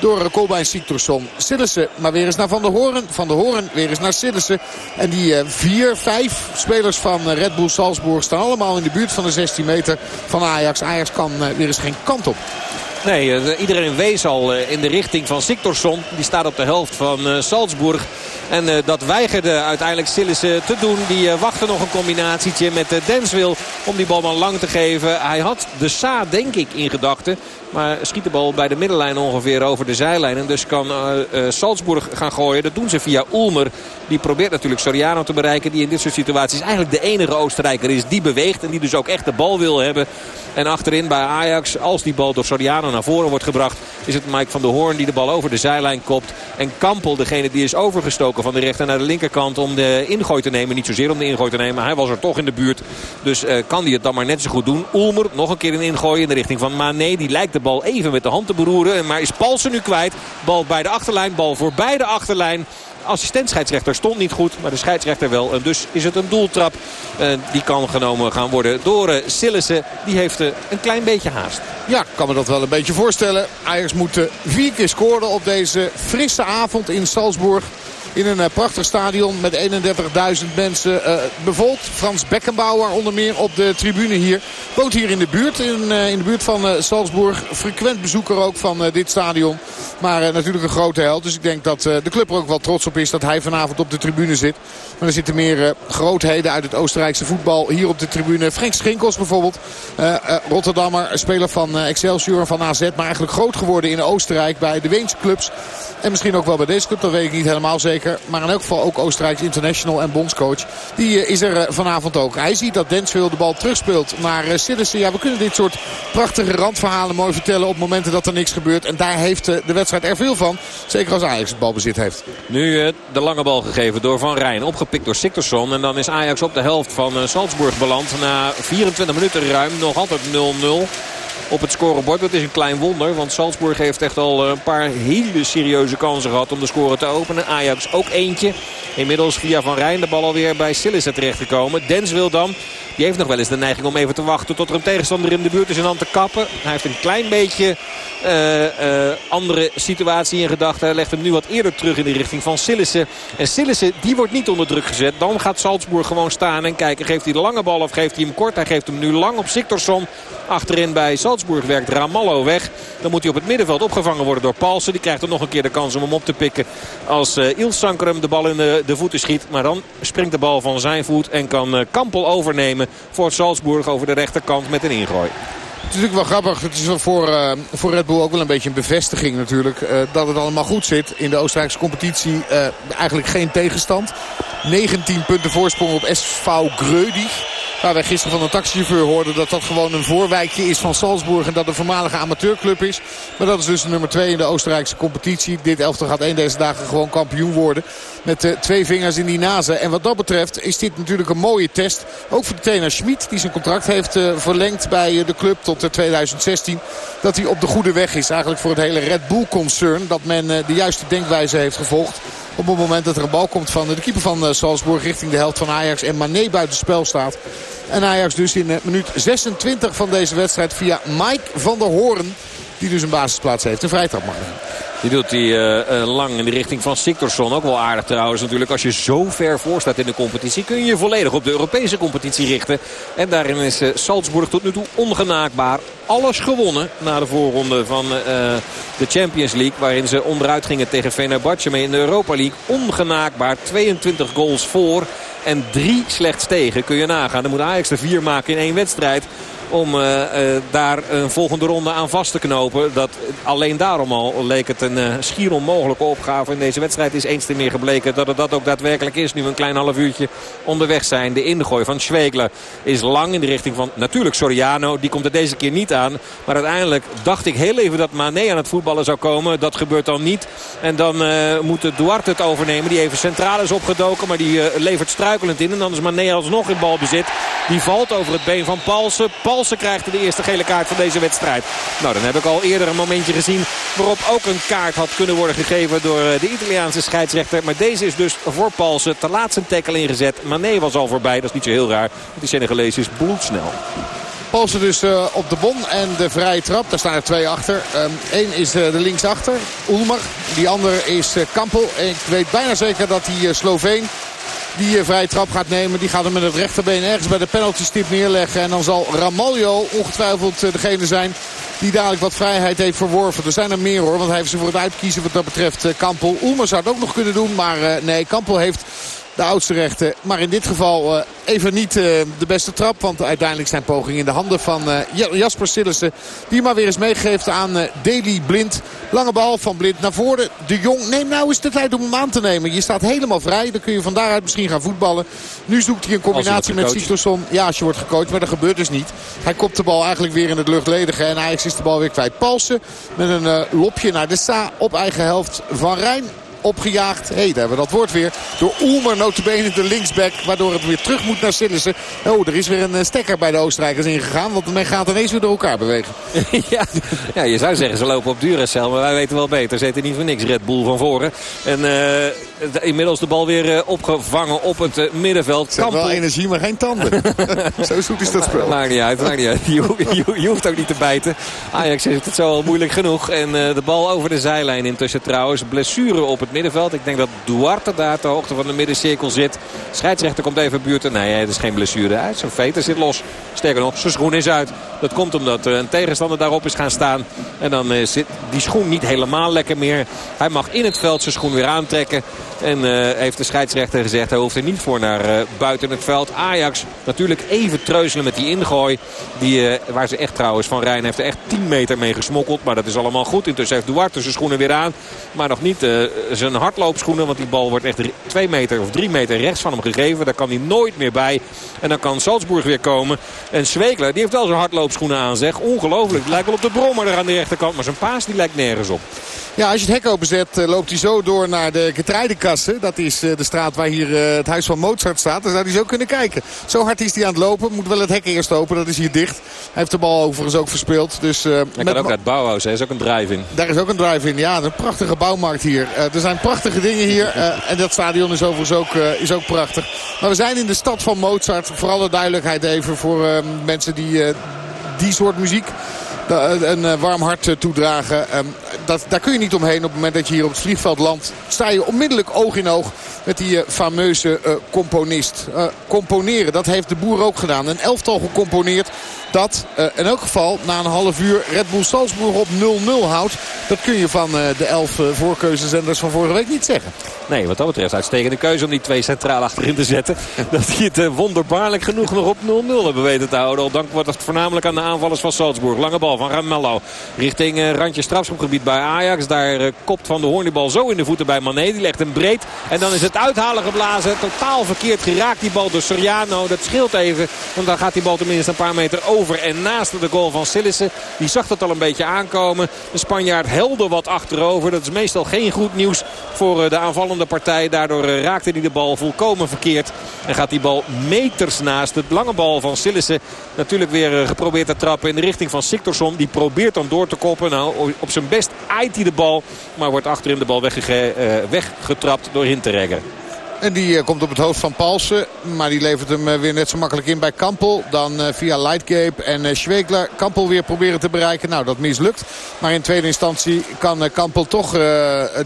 door Kolbein Siktorsson. Sillissen, maar weer eens naar Van der Hoorn. Van der Hoorn weer eens naar Sillissen. En die vier, vijf spelers van Red Bull Salzburg staan allemaal in de buurt van de 16 meter van Ajax. Ajax kan weer eens geen kant op. Nee, uh, iedereen wees al uh, in de richting van Siktorsson. Die staat op de helft van uh, Salzburg. En dat weigerde uiteindelijk Sillissen te doen. Die wachtte nog een combinatietje met Denswil om die bal maar lang te geven. Hij had de Sa denk ik in gedachten. Maar schiet de bal bij de middenlijn ongeveer over de zijlijn. En dus kan uh, uh, Salzburg gaan gooien. Dat doen ze via Ulmer. Die probeert natuurlijk Soriano te bereiken. Die in dit soort situaties eigenlijk de enige Oostenrijker is die beweegt. En die dus ook echt de bal wil hebben. En achterin bij Ajax, als die bal door Soriano naar voren wordt gebracht... is het Mike van der Hoorn die de bal over de zijlijn kopt. En Kampel, degene die is overgestoken van de rechter naar de linkerkant... om de ingooi te nemen. Niet zozeer om de ingooi te nemen, maar hij was er toch in de buurt. Dus uh, kan hij het dan maar net zo goed doen. Ulmer, nog een keer een ingooi in de richting van Mané. Die lijkt de bal even met de hand te beroeren. Maar is Paulsen nu kwijt. Bal bij de achterlijn, bal voorbij de achterlijn assistent-scheidsrechter stond niet goed. Maar de scheidsrechter wel. En dus is het een doeltrap. Uh, die kan genomen gaan worden door uh, Sillissen. Die heeft uh, een klein beetje haast. Ja, kan me dat wel een beetje voorstellen. Ajax moet vier keer scoren op deze frisse avond in Salzburg. In een prachtig stadion met 31.000 mensen bevolkt. Frans Beckenbauer onder meer op de tribune hier. Woont hier in de buurt. In, in de buurt van Salzburg. Frequent bezoeker ook van dit stadion. Maar natuurlijk een grote held. Dus ik denk dat de club er ook wel trots op is dat hij vanavond op de tribune zit. Maar er zitten meer grootheden uit het Oostenrijkse voetbal hier op de tribune. Frank Schinkels bijvoorbeeld. Rotterdammer, speler van Excelsior van AZ. Maar eigenlijk groot geworden in Oostenrijk bij de Weense clubs. En misschien ook wel bij deze club, dat weet ik niet helemaal zeker. Maar in elk geval ook Oostenrijks international en bondscoach. Die eh, is er eh, vanavond ook. Hij ziet dat Denswil de bal terugspeelt naar Sillissen. Ja, we kunnen dit soort prachtige randverhalen mooi vertellen op momenten dat er niks gebeurt. En daar heeft de wedstrijd er veel van. Zeker als Ajax het balbezit heeft. Nu de lange bal gegeven door Van Rijn. Opgepikt door Siktersson. En dan is Ajax op de helft van Salzburg beland. Na 24 minuten ruim nog altijd 0-0 op het scorebord. Dat is een klein wonder. Want Salzburg heeft echt al eh, een paar hele serieuze kansen gehad om de score te openen. Ajax ook eentje. Inmiddels via Van Rijn de bal alweer bij Sillissen terechtgekomen. Dens wil dan. Die heeft nog wel eens de neiging om even te wachten tot er een tegenstander in de buurt is en dan te kappen. Hij heeft een klein beetje uh, uh, andere situatie in gedachten. Hij legt hem nu wat eerder terug in de richting van Sillissen. En Sillissen die wordt niet onder druk gezet. Dan gaat Salzburg gewoon staan en kijken. Geeft hij de lange bal of geeft hij hem kort? Hij geeft hem nu lang op Siktorsson. Achterin bij Salzburg werkt Ramallo weg. Dan moet hij op het middenveld opgevangen worden door Paulsen. Die krijgt er nog een keer de kans om hem op te pikken. Als uh, Ilsanker hem de bal in de, de, voeten schiet. Maar dan springt de bal van zijn voet. En kan uh, Kampel overnemen voor Salzburg over de rechterkant met een ingooi. Het is natuurlijk wel grappig. Het is voor, uh, voor Red Bull ook wel een beetje een bevestiging natuurlijk. Dat het allemaal goed zit in de Oostenrijkse competitie. Eigenlijk geen tegenstand. 19 punten voorsprong op SV Greudig. Waar wij gisteren van een taxichauffeur hoorden dat dat gewoon een voorwijkje is van Salzburg. En dat een voormalige amateurclub is. Maar dat is dus nummer 2 in de Oostenrijkse competitie. Dit elftal gaat één deze dagen gewoon kampioen worden. Met uh, twee vingers in die nazen. En wat dat betreft is dit natuurlijk een mooie test. Ook voor de trainer Schmid. Die zijn contract heeft uh, verlengd bij uh, de club tot 2016. Dat hij op de goede weg is. Eigenlijk voor het hele Red Bull concern. Dat men de juiste denkwijze heeft gevolgd. Op het moment dat er een bal komt van de keeper van Salzburg richting de helft van Ajax. En Mané buiten spel staat. En Ajax dus in minuut 26 van deze wedstrijd via Mike van der Hoorn. Die dus een basisplaats heeft. Een vrijtrap mag die doet hij uh, uh, lang in de richting van Siktorsson. Ook wel aardig trouwens natuurlijk. Als je zo ver voor staat in de competitie kun je je volledig op de Europese competitie richten. En daarin is uh, Salzburg tot nu toe ongenaakbaar. Alles gewonnen na de voorronde van de Champions League. Waarin ze onderuit gingen tegen Fenerbahce. Maar in de Europa League ongenaakbaar. 22 goals voor en drie slechts tegen. Kun je nagaan. Dan moet Ajax er vier maken in één wedstrijd om uh, uh, daar een volgende ronde aan vast te knopen. Dat, alleen daarom al leek het een uh, schier onmogelijke opgave. In deze wedstrijd is eens te meer gebleken dat het dat ook daadwerkelijk is. Nu een klein half uurtje onderweg zijn. De ingooi van Schwegler is lang in de richting van natuurlijk Soriano. Die komt er deze keer niet aan. Maar uiteindelijk dacht ik heel even dat Mane aan het voetballen zou komen. Dat gebeurt dan niet. En dan moet Duarte het overnemen. Die even centraal is opgedoken. Maar die levert struikelend in. En dan is Mane alsnog in balbezit. Die valt over het been van Palsen. Palsen krijgt de eerste gele kaart van deze wedstrijd. Nou, dan heb ik al eerder een momentje gezien waarop ook een kaart had kunnen worden gegeven door eh, de Italiaanse scheidsrechter. Maar deze is dus voor Palsen te laat zijn tackle ingezet. Mané was al voorbij, dat is niet zo heel raar. Die Senegalese is bloedsnel. Palsen dus uh, op de bon en de vrije trap. Daar staan er twee achter. Eén um, is uh, de linksachter, Ulmer. Die andere is Kampel. En ik weet bijna zeker dat die Sloveen die vrije trap gaat nemen. Die gaat hem met het rechterbeen ergens bij de penaltystip neerleggen. En dan zal Ramaljo ongetwijfeld degene zijn die dadelijk wat vrijheid heeft verworven. Er zijn er meer hoor, want hij heeft ze voor het uitkiezen wat dat betreft Kampel. Ulmer zou het ook nog kunnen doen, maar nee, Kampel heeft de oudste rechten. Maar in dit geval uh, even niet uh, de beste trap. Want uiteindelijk zijn poging in de handen van uh, Jasper Sillissen. Die maar weer eens meegeeft aan Deli Blind. Lange bal van Blind naar voren. De Jong, neem nou eens de tijd om hem aan te nemen. Je staat helemaal vrij. Dan kun je van daaruit misschien gaan voetballen. Nu zoekt hij een combinatie met Sitoson. Ja, als je wordt gecoacht. Maar dat gebeurt dus niet. Hij kopt de bal eigenlijk weer in het luchtledige. En Ajax is de bal weer kwijt. Palsen met een lopje naar de Sa op eigen helft van Rijn opgejaagd. Hé, hey, daar hebben we dat woord weer. Door Oelmer notabene de linksback. Waardoor het weer terug moet naar Sillissen. Oh, er is weer een eh, stekker bij de Oostenrijkers ingegaan. Want men gaat ineens weer door elkaar bewegen. ja, ja, je zou zeggen ze lopen op Duracell. Maar wij weten wel beter. Ze niet voor niks Red Bull van voren. En... Uh inmiddels de bal weer opgevangen op het middenveld. Ze wel energie, maar geen tanden. Zo zoet is dat spel. Maakt niet uit, maakt niet uit. Je, je, je, hoeft ook niet te bijten. Ajax heeft het zo al moeilijk genoeg. En de bal over de zijlijn intussen trouwens. Blessure op het middenveld. Ik denk dat Duarte daar ter hoogte van de middencirkel zit. Scheidsrechter komt even buurten. Nee, het is geen blessure uit. Zijn veter zit los. Sterker nog, zijn schoen is uit. Dat komt omdat een tegenstander daarop is gaan staan. En dan zit die schoen niet helemaal lekker meer. Hij mag in het veld zijn schoen weer aantrekken. En uh, heeft de scheidsrechter gezegd, hij hoeft er niet voor naar uh, buiten het veld. Ajax natuurlijk even treuzelen met die ingooi. Die, uh, waar ze echt trouwens, Van Rijn heeft er echt 10 meter mee gesmokkeld. Maar dat is allemaal goed. Intussen heeft Duarte zijn schoenen weer aan. Maar nog niet zijn hardloopschoenen. Want die bal wordt echt 2 meter of 3 meter rechts van hem gegeven. Daar kan hij nooit meer bij. En dan kan Salzburg weer komen. En Zwekler, die heeft wel zijn hardloopschoenen aan zeg. Ongelooflijk. Lijkt wel op de brommer er aan de rechterkant. Maar zijn paas die lijkt nergens op. Ja, als je het hek openzet loopt hij zo door naar de Dat is de straat waar hier het huis van Mozart staat. Daar zou hij zo kunnen kijken. Zo hard is hij aan het lopen. Moet wel het hek eerst open. Dat is hier dicht. Hij heeft de bal overigens ook verspeeld. Dus, uh, hij kan ook uit Bauhaus. Er is ook een drive-in. Daar is ook een drive-in. Ja, een prachtige bouwmarkt hier. Er zijn prachtige dingen hier. En dat stadion is overigens ook, is ook prachtig. Maar we zijn in de stad van Mozart. Voor alle duidelijkheid even voor mensen die die soort muziek een warm hart toedragen. Ehm, dat, daar kun je niet omheen op het moment dat je hier op het vliegveld landt. Sta je onmiddellijk oog in oog met die fameuze componist. componeren, dat heeft de boer ook gedaan. Een elftal gecomponeerd dat uh, in elk geval na een half uur Red Bull Salzburg op 0-0 houdt. Dat kun je van uh, de elf uh, voorkeuzezenders van vorige week niet zeggen. Nee, wat dat betreft uitstekende keuze om die twee centraal achterin te zetten. Dat die het wonderbaarlijk genoeg nog op 0-0 hebben weten te houden. Al dank wordt het voornamelijk aan de aanvallers van Salzburg. Lange bal van Ramello richting randje strafschopgebied bij Ajax. Daar kopt Van de Hoorn die bal zo in de voeten bij Mané. Die legt hem breed. En dan is het uithalen geblazen. Totaal verkeerd geraakt die bal door Soriano. Dat scheelt even. Want dan gaat die bal tenminste een paar meter over en naast de goal van Sillissen. Die zag dat al een beetje aankomen. De Spanjaard helde wat achterover. Dat is meestal geen goed nieuws voor eh, de aanvallende partij. Daardoor eh, raakte hij de bal volkomen verkeerd. En gaat die bal meters naast. De lange bal van Sillissen natuurlijk weer eh, geprobeerd te trappen in de richting van Siktorsson. Die probeert dan door te koppen. Nou, op zijn best aait hij de bal. Maar wordt achterin de bal weggetrapt door Hinteregger. En die komt op het hoofd van Palsen. Maar die levert hem weer net zo makkelijk in bij Kampel. Dan via Lightcape en Schwegler. Kampel weer proberen te bereiken. Nou, dat mislukt. Maar in tweede instantie kan Kampel toch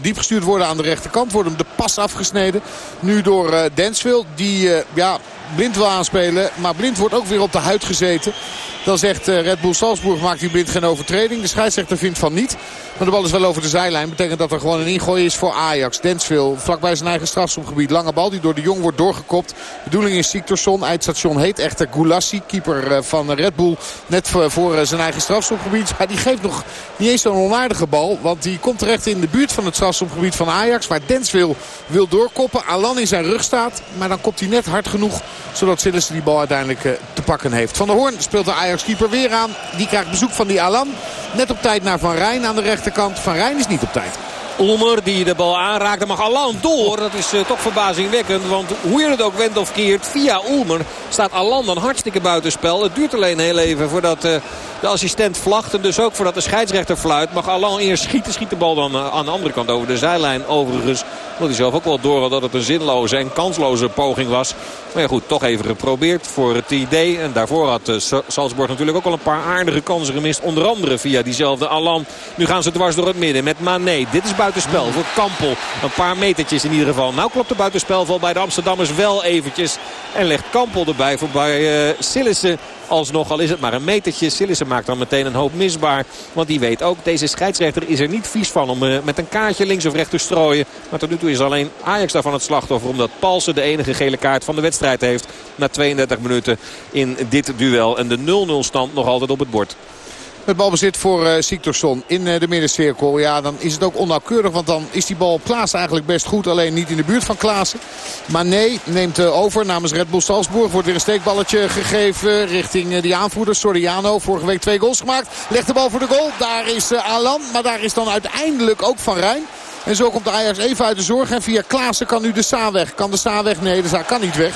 diep gestuurd worden aan de rechterkant. Wordt hem de pas afgesneden. Nu door Densville. Die ja, Blind wil aanspelen. Maar Blind wordt ook weer op de huid gezeten. Dan zegt Red Bull Salzburg maakt die Blind geen overtreding. De scheidsrechter vindt van niet. Maar de bal is wel over de zijlijn. Betekent dat er gewoon een ingooi is voor Ajax. Densville vlakbij zijn eigen strafschopgebied. Lange bal die door de Jong wordt doorgekopt. Bedoeling is Siktorsson. Eindstation heet echter Goulassi. Keeper van Red Bull. Net voor zijn eigen strafschopgebied. Maar die geeft nog niet eens zo'n onaardige bal. Want die komt terecht in de buurt van het strafschopgebied van Ajax. Waar Densville wil doorkoppen. Alan in zijn rug staat. Maar dan kopt hij net hard genoeg. Zodat Sillissen die bal uiteindelijk te pakken heeft. Van der Hoorn speelt de Ajax keeper weer aan. Die krijgt bezoek van die Alan. Net op tijd naar Van Rijn aan de rechterkant. Van Rijn is niet op tijd. Ulmer die de bal aanraakt. Dan mag Alan door. Dat is uh, toch verbazingwekkend. Want hoe je het ook wendt of keert. Via Ulmer staat Alan dan hartstikke buitenspel. Het duurt alleen heel even voordat uh, de assistent vlacht. En dus ook voordat de scheidsrechter fluit. Mag Alan eerst schieten. Schiet de bal dan uh, aan de andere kant over de zijlijn. Overigens omdat hij zelf ook wel door had dat het een zinloze en kansloze poging was. Maar ja goed, toch even geprobeerd voor het idee. En daarvoor had Salzburg natuurlijk ook al een paar aardige kansen gemist. Onder andere via diezelfde Alan. Nu gaan ze dwars door het midden met Mané. Dit is buitenspel voor Kampel. Een paar metertjes in ieder geval. Nou klopt de buitenspelval bij de Amsterdammers wel eventjes. En legt Kampel erbij voor bij uh, Sillissen alsnog. Al is het maar een metertje. Sillissen maakt dan meteen een hoop misbaar. Want die weet ook, deze scheidsrechter is er niet vies van om uh, met een kaartje links of rechts te strooien. Maar tot nu toe is alleen Ajax daarvan het slachtoffer. Omdat Palsen de enige gele kaart van de wedstrijd heeft. Na 32 minuten in dit duel. En de 0-0 stand nog altijd op het bord. Het balbezit voor uh, in uh, de middencirkel. Ja, dan is het ook onnauwkeurig. Want dan is die bal op Klaassen eigenlijk best goed. Alleen niet in de buurt van Klaassen. Maar nee, neemt uh, over namens Red Bull Salzburg. Wordt weer een steekballetje gegeven richting die aanvoerder Soriano. Vorige week twee goals gemaakt. Legt de bal voor de goal. Daar is Alan. Maar daar is dan uiteindelijk ook Van Rijn. En zo komt de Ajax even uit de zorg. En via Klaassen kan nu de Saa weg. Kan de Saa weg? Nee, de Saa kan niet weg.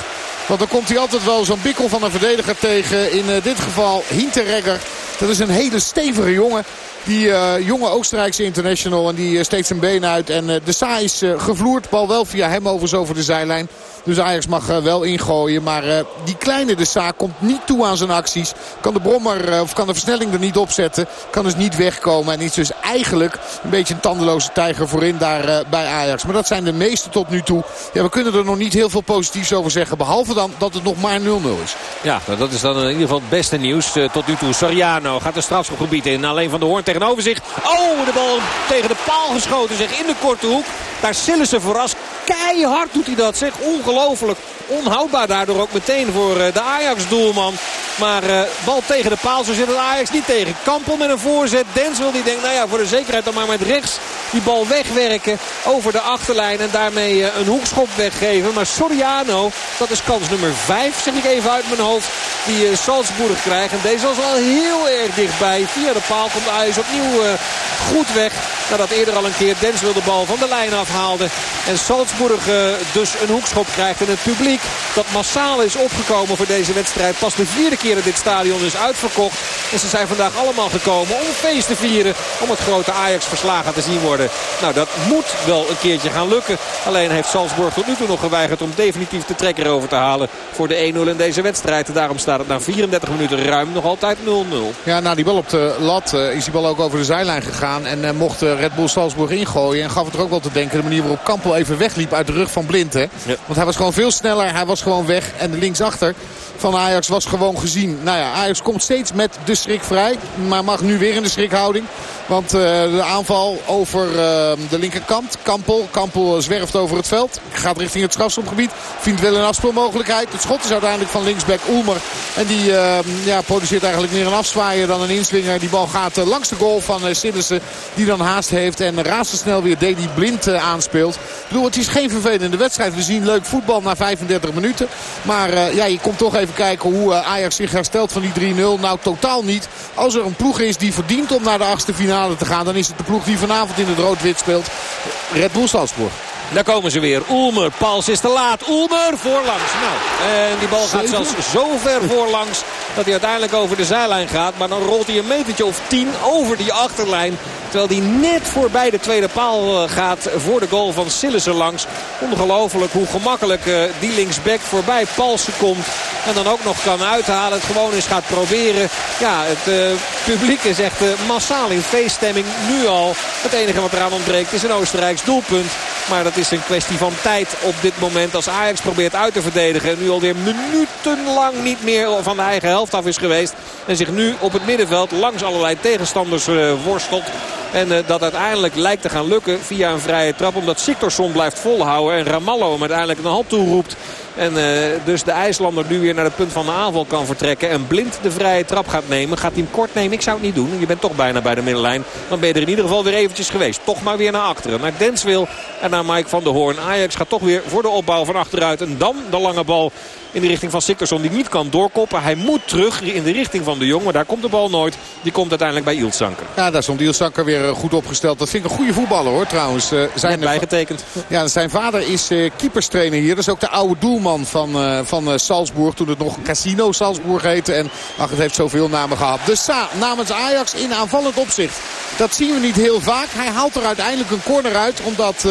Want dan komt hij altijd wel zo'n bikkel van een verdediger tegen. In dit geval Hinteregger. Dat is een hele stevige jongen. Die jonge Oostenrijkse international. En die steekt zijn been uit. En de Sa is gevloerd. Bal wel via hem overigens over de zijlijn. Dus Ajax mag wel ingooien. Maar die kleine de Sa komt niet toe aan zijn acties. Kan de brommer of kan de versnelling er niet op zetten. Kan dus niet wegkomen. En is dus eigenlijk een beetje een tandeloze tijger voorin daar bij Ajax. Maar dat zijn de meeste tot nu toe. Ja, we kunnen er nog niet heel veel positiefs over zeggen. Behalve dan dat het nog maar 0-0 is. Ja, nou, dat is dan in ieder geval het beste nieuws tot nu toe. Soriano gaat de strafschopgebied in. Alleen van de Hoorn tegenover zich. Oh, de bal tegen de paal geschoten zeg in de korte hoek. Daar Sillissen verrast. Keihard doet hij dat zeg. Ongelooflijk. Onhoudbaar daardoor ook meteen voor uh, de Ajax-doelman. Maar uh, bal tegen de paal. Zo zit het Ajax niet tegen. Kampel met een voorzet. Denswil die denkt, nou ja, voor de zekerheid dan maar met rechts die bal wegwerken over de achterlijn. En daarmee uh, een hoekschop weggeven. Maar Soriano, dat is kans nummer 5, zeg ik even uit mijn hoofd. Die uh, Salzburg krijgt. En deze was wel heel erg dichtbij. Via de paal komt Ajax opnieuw goed weg. Nadat eerder al een keer Denswil de bal van de lijn afhaalde. En Salzburg dus een hoekschop krijgt. En het publiek dat massaal is opgekomen voor deze wedstrijd. Pas de vierde keer dat dit stadion is uitverkocht. En ze zijn vandaag allemaal gekomen om een feest te vieren. Om het grote Ajax verslagen te zien worden. Nou, dat moet wel een keertje gaan lukken. Alleen heeft Salzburg tot nu toe nog geweigerd om definitief de trekker over te halen voor de 1-0 in deze wedstrijd. En daarom staat het na 34 minuten ruim nog altijd 0-0. Ja, na die bal op de lat uh, is die bal ook over de zijlijn gegaan. En uh, mocht uh, Red Bull Salzburg ingooien. En gaf het er ook wel te denken de manier waarop Kampel even wegliep uit de rug van Blind. Hè? Ja. Want hij was gewoon veel sneller. Hij was gewoon weg. En linksachter van Ajax was gewoon gezien. Nou ja, Ajax komt steeds met de schrik vrij. Maar mag nu weer in de schrikhouding. Want uh, de aanval over uh, de linkerkant. Kampel. Kampel zwerft over het veld. Gaat richting het strafschopgebied. Vindt wel een afspeelmogelijkheid. Het schot is uiteindelijk van linksback Ulmer. En die uh, ja, produceert eigenlijk meer een afzwaaier dan een inswinger. Die bal gaat langs de goal van Sillissen. Die dan haast heeft. En razendsnel weer Dedy Blind aanspeelt. Ik bedoel, het is geen vervelende wedstrijd. We zien leuk voetbal na 35 minuten. Maar ja, je komt toch even kijken hoe Ajax zich herstelt van die 3-0. Nou, totaal niet. Als er een ploeg is die verdient om naar de achtste finale te gaan. Dan is het de ploeg die vanavond in het rood-wit speelt. Red Bull Salzburg. Daar komen ze weer. Ulmer, Pals is te laat. Ulmer voorlangs. Nou, en die bal gaat zelfs zo ver voorlangs dat hij uiteindelijk over de zijlijn gaat. Maar dan rolt hij een metertje of tien over die achterlijn. Terwijl hij net voorbij de tweede paal eh, gaat voor de goal van Sillissen langs. Ongelooflijk hoe gemakkelijk eh, die linksback voorbij Palsen komt. En dan ook nog kan uithalen. Het gewoon eens gaat proberen. Ja, het uh, publiek is echt massaal in feeststemming. Nu al. Het enige wat eraan ontbreekt is een Oostenrijks doelpunt. Maar dat is een kwestie van tijd op dit moment. Als Ajax probeert uit te verdedigen. En nu alweer minutenlang niet meer van de eigen helft af is geweest. En zich nu op het middenveld langs allerlei tegenstanders uh, worstelt. En uh, dat uiteindelijk lijkt te gaan lukken via een vrije trap. Omdat Siktorsson blijft volhouden. En Ramallo hem uiteindelijk een hand toeroept. En uh, dus de IJslander nu weer naar het punt van de aanval kan vertrekken. En blind de vrije trap gaat nemen. Gaat hij hem kort nemen? Ik zou het niet doen. Je bent toch bijna bij de middenlijn. Dan ben je er in ieder geval weer eventjes geweest. Toch maar weer naar achteren. Naar Denswil en naar Mike van der Hoorn. Ajax gaat toch weer voor de opbouw van achteruit. En dan de lange bal in de richting van Sikkersson. Die niet kan doorkoppen. Hij moet terug in de richting van de Jong. Maar daar komt de bal nooit. Die komt uiteindelijk bij Ilsanker. Ja, daar stond Ilsanker weer goed opgesteld. Dat vind ik een goede voetballer hoor trouwens. Uh, zijn bijgetekend. Ja, zijn vader is uh, keeperstrainer hier. Dat is ook de oude doelman van, van Salzburg. Toen het nog Casino Salzburg heette. En ach, het heeft zoveel namen gehad. De Sa namens Ajax in aanvallend opzicht. Dat zien we niet heel vaak. Hij haalt er uiteindelijk een corner uit. Omdat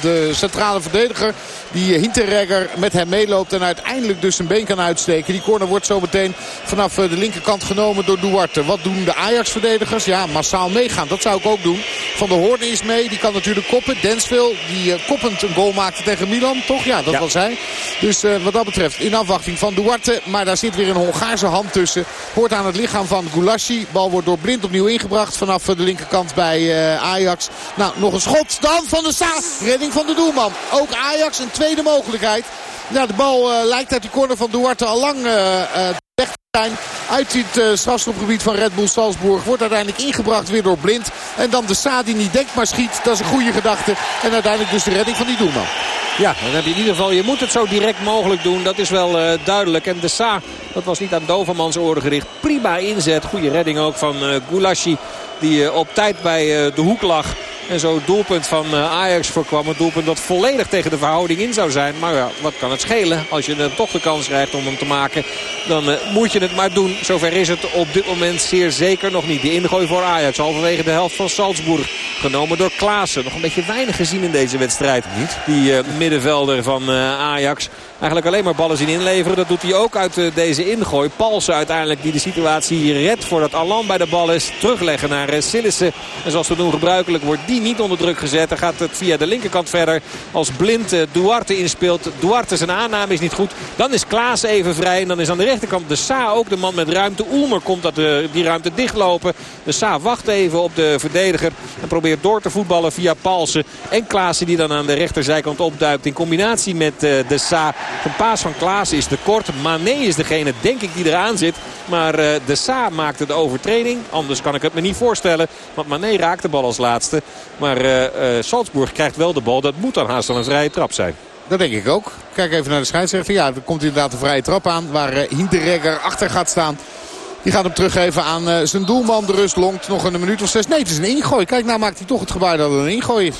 de centrale verdediger, die Hinterregger, met hem meeloopt. En uiteindelijk dus zijn been kan uitsteken. Die corner wordt zo meteen vanaf de linkerkant genomen door Duarte. Wat doen de Ajax-verdedigers? Ja, massaal meegaan. Dat zou ik ook doen. Van der Hoorn is mee. Die kan natuurlijk koppen. Densville, die uh, koppend een goal maakte tegen Milan. Toch? Ja, dat ja. was hij. Dus uh, wat dat betreft in afwachting van Duarte. Maar daar zit weer een Hongaarse hand tussen. Hoort aan het lichaam van Goulassi. Bal wordt door Blind opnieuw ingebracht vanaf de linkerkant bij uh, Ajax. Nou, nog een schot dan van de Sa. Redding van de doelman. Ook Ajax een tweede mogelijkheid. Nou, de bal uh, lijkt uit die corner van Duarte al lang uh, weg te zijn. Uit het uh, strafschopgebied van Red Bull Salzburg. Wordt uiteindelijk ingebracht weer door Blind. En dan de Sa die niet denkt maar schiet. Dat is een goede gedachte. En uiteindelijk dus de redding van die doelman. Ja, dan heb je in ieder geval, je moet het zo direct mogelijk doen. Dat is wel duidelijk. En de Sa, dat was niet aan Dovermans oren gericht. Prima inzet. Goede redding ook van uh. Die op tijd bij de hoek lag. En zo het doelpunt van Ajax voorkwam. Een doelpunt dat volledig tegen de verhouding in zou zijn. Maar ja, wat kan het schelen? Als je toch de kans krijgt om hem te maken. Dan moet je het maar doen. Zover is het op dit moment zeer zeker nog niet. De ingooi voor Ajax. Halverwege de helft van Salzburg. Genomen door Klaassen. Nog een beetje weinig gezien in deze wedstrijd. Niet? Die middenvelder van Ajax eigenlijk alleen maar ballen zien inleveren. Dat doet hij ook uit uh, deze ingooi. Palsen uiteindelijk die de situatie redt voordat Alan bij de bal is. Terugleggen naar uh, Sillissen. En zoals we doen gebruikelijk wordt die niet onder druk gezet. Dan gaat het via de linkerkant verder. Als Blind uh, Duarte inspeelt. Duarte zijn aanname is niet goed. Dan is Klaas even vrij. En dan is aan de rechterkant de Sa ook de man met ruimte. Oelmer komt dat die ruimte dichtlopen. De Sa wacht even op de verdediger. En probeert door te voetballen via Palsen. En Klaassen die dan aan de rechterzijkant opduikt. In combinatie met de Sa. Een paas van Klaas is te kort. Mané is degene, denk ik, die eraan zit. Maar uh, de Sa maakte de overtreding. Anders kan ik het me niet voorstellen. Want Mané raakt de bal als laatste. Maar uh, uh, Salzburg krijgt wel de bal. Dat moet dan haast wel een vrije trap zijn. Dat denk ik ook. Kijk even naar de scheidsrechter. Ja, er komt inderdaad een vrije trap aan. Waar Hinderegger achter gaat staan. Die gaat hem teruggeven aan zijn doelman. De rust longt nog een minuut of zes. Nee, het is een ingooi. Kijk, nou maakt hij toch het gebaar dat het een ingooi is.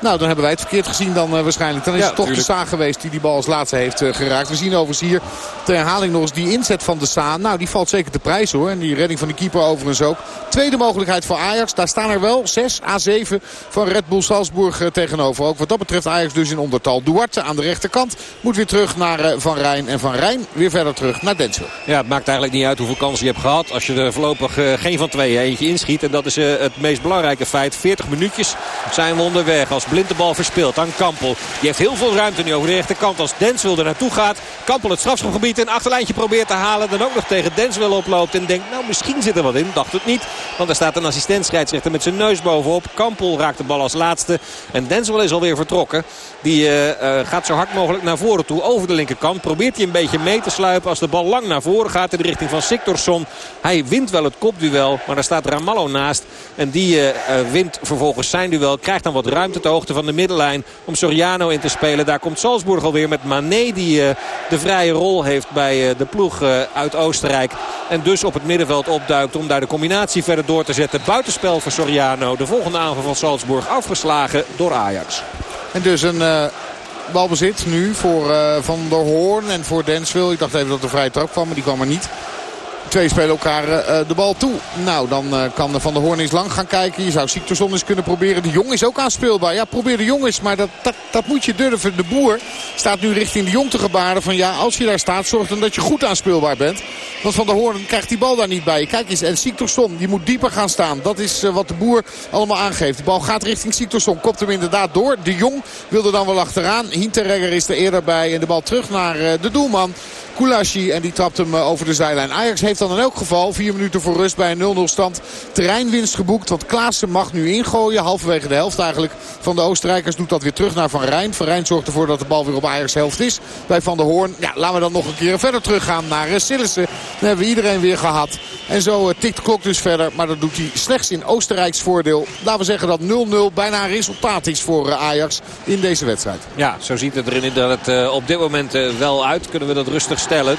Nou, dan hebben wij het verkeerd gezien dan uh, waarschijnlijk. Dan is het toch de Sa geweest die die bal als laatste heeft uh, geraakt. We zien overigens hier ter herhaling nog eens die inzet van de Sa. Nou, die valt zeker te prijs hoor. En die redding van de keeper overigens ook. Tweede mogelijkheid voor Ajax. Daar staan er wel 6 A7 van Red Bull Salzburg uh, tegenover. Ook wat dat betreft Ajax dus in ondertal. Duarte aan de rechterkant moet weer terug naar Van Rijn. En Van Rijn weer verder terug naar Denzel. Ja, het maakt eigenlijk niet uit hoeveel kansen je hebt gehad. Als je er voorlopig geen van twee eentje inschiet. En dat is het meest belangrijke feit. 40 minuutjes zijn we onderweg. Als blind de bal verspeelt aan Kampel. Die heeft heel veel ruimte nu over de rechterkant als Denswil er naartoe gaat. Kampel het strafschopgebied en achterlijntje probeert te halen. Dan ook nog tegen Denswil oploopt en denkt nou misschien zit er wat in. Dacht het niet. Want er staat een assistent met zijn neus bovenop. Kampel raakt de bal als laatste. En Denswil is alweer vertrokken. Die uh, uh, gaat zo hard mogelijk naar voren toe over de linkerkant. Probeert hij een beetje mee te sluipen als de bal lang naar voren gaat in de richting van Siktorsson. Hij wint wel het kopduel, maar daar staat Ramallo naast. En die uh, wint vervolgens zijn duel. Krijgt dan wat ruimte ter van de middenlijn om Soriano in te spelen. Daar komt Salzburg alweer met Mané die de vrije rol heeft bij de ploeg uit Oostenrijk. En dus op het middenveld opduikt om daar de combinatie verder door te zetten. Buitenspel voor Soriano. De volgende aanval van Salzburg afgeslagen door Ajax. En dus een balbezit nu voor Van der Hoorn en voor Denswil. Ik dacht even dat er vrije trap kwam, maar die kwam er niet. Twee spelen elkaar uh, de bal toe. Nou, dan uh, kan Van der Hoorn eens lang gaan kijken. Je zou Siktersson eens kunnen proberen. De Jong is ook aanspeelbaar. Ja, probeer de Jong eens. Maar dat, dat, moet je durven. De Boer staat nu richting de Jong te gebaren. Van ja, als je daar staat, zorg dan dat je goed aanspeelbaar bent. Want Van der Hoorn krijgt die bal daar niet bij. Kijk eens, en Siktersson, die moet dieper gaan staan. Dat is wat de Boer allemaal aangeeft. De bal gaat richting Siktersson. Kopt hem inderdaad door. De Jong wilde dan wel achteraan. Hinterregger is er eerder bij. En de bal terug naar de doelman. Kulashi en die trapt hem over de zijlijn. Ajax heeft dan in elk geval vier minuten voor rust bij een 0-0 stand terreinwinst geboekt. Want Klaassen mag nu ingooien. Halverwege de helft eigenlijk van de Oostenrijkers doet dat weer terug naar Van Rijn. Van Rijn zorgt ervoor dat de bal weer op Ajax helft is. Bij Van der Hoorn. Ja, laten we dan nog een keer verder teruggaan naar Sillissen. Dan hebben we iedereen weer gehad. En zo tikt de klok dus verder. Maar dat doet hij slechts in Oostenrijks voordeel. Laten we zeggen dat 0-0 bijna een resultaat is voor Ajax in deze wedstrijd. Ja, zo ziet het er inderdaad op dit moment wel uit. Kunnen we dat rustig stellen.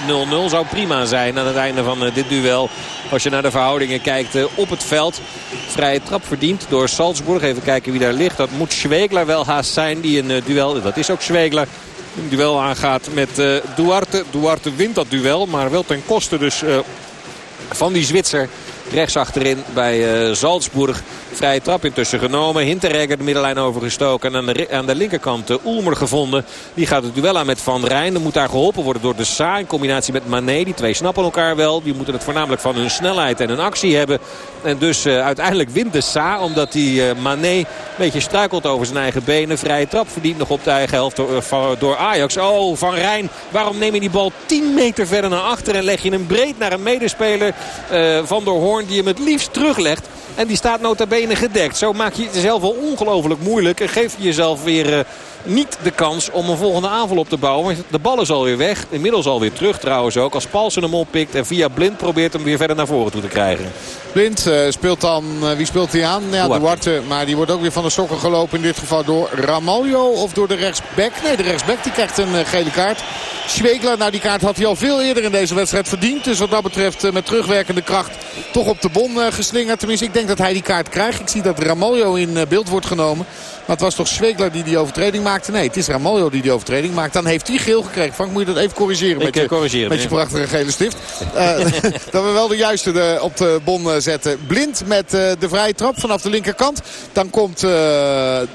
0-0 zou prima zijn aan het einde van dit duel. Als je naar de verhoudingen kijkt op het veld. Vrije trap verdiend door Salzburg. Even kijken wie daar ligt. Dat moet Schwegler wel haast zijn. Die een duel, dat is ook Schwegler. Een duel aangaat met Duarte. Duarte wint dat duel. Maar wel ten koste dus van die Zwitser. Rechts achterin bij Salzburg. Vrije trap intussen genomen. Hinterregger de middenlijn overgestoken. En aan de, aan de linkerkant uh, Ulmer gevonden. Die gaat het duel aan met Van Rijn. Dan moet daar geholpen worden door de Sa. In combinatie met Mané. Die twee snappen elkaar wel. Die moeten het voornamelijk van hun snelheid en hun actie hebben. En dus uh, uiteindelijk wint de Sa. Omdat die uh, Mané een beetje struikelt over zijn eigen benen. Vrije trap verdient nog op de eigen helft door, door Ajax. Oh, Van Rijn. Waarom neem je die bal 10 meter verder naar achter. En leg je hem breed naar een medespeler van der Hoorn. Die hem het liefst teruglegt. En die staat nota bene gedekt. Zo maak je het jezelf wel ongelooflijk moeilijk. En geef je jezelf weer uh, niet de kans om een volgende aanval op te bouwen. Want de bal is alweer weg. Inmiddels alweer terug trouwens ook. Als Paulsen hem oppikt en via Blind probeert hem weer verder naar voren toe te krijgen. Blind speelt dan, wie speelt hij aan? Ja, Duarte. Maar die wordt ook weer van de sokken gelopen. In dit geval door Ramaljo of door de rechtsback. Nee, de rechtsback die krijgt een gele kaart. Schwegler, nou die kaart had hij al veel eerder in deze wedstrijd verdiend. Dus wat dat betreft met terugwerkende kracht toch op de bon geslingerd. Tenminste, ik denk dat hij die kaart krijgt. Ik zie dat Ramaljo in beeld wordt genomen. Maar het was toch Zwegler die die overtreding maakte? Nee, het is Ramaljo die die overtreding maakt. Dan heeft hij geel gekregen. Frank, moet je dat even corrigeren met, je, met je prachtige gele stift. uh, dat we wel de juiste de, op de bon zetten. Blind met uh, de vrije trap vanaf de linkerkant. Dan komt uh,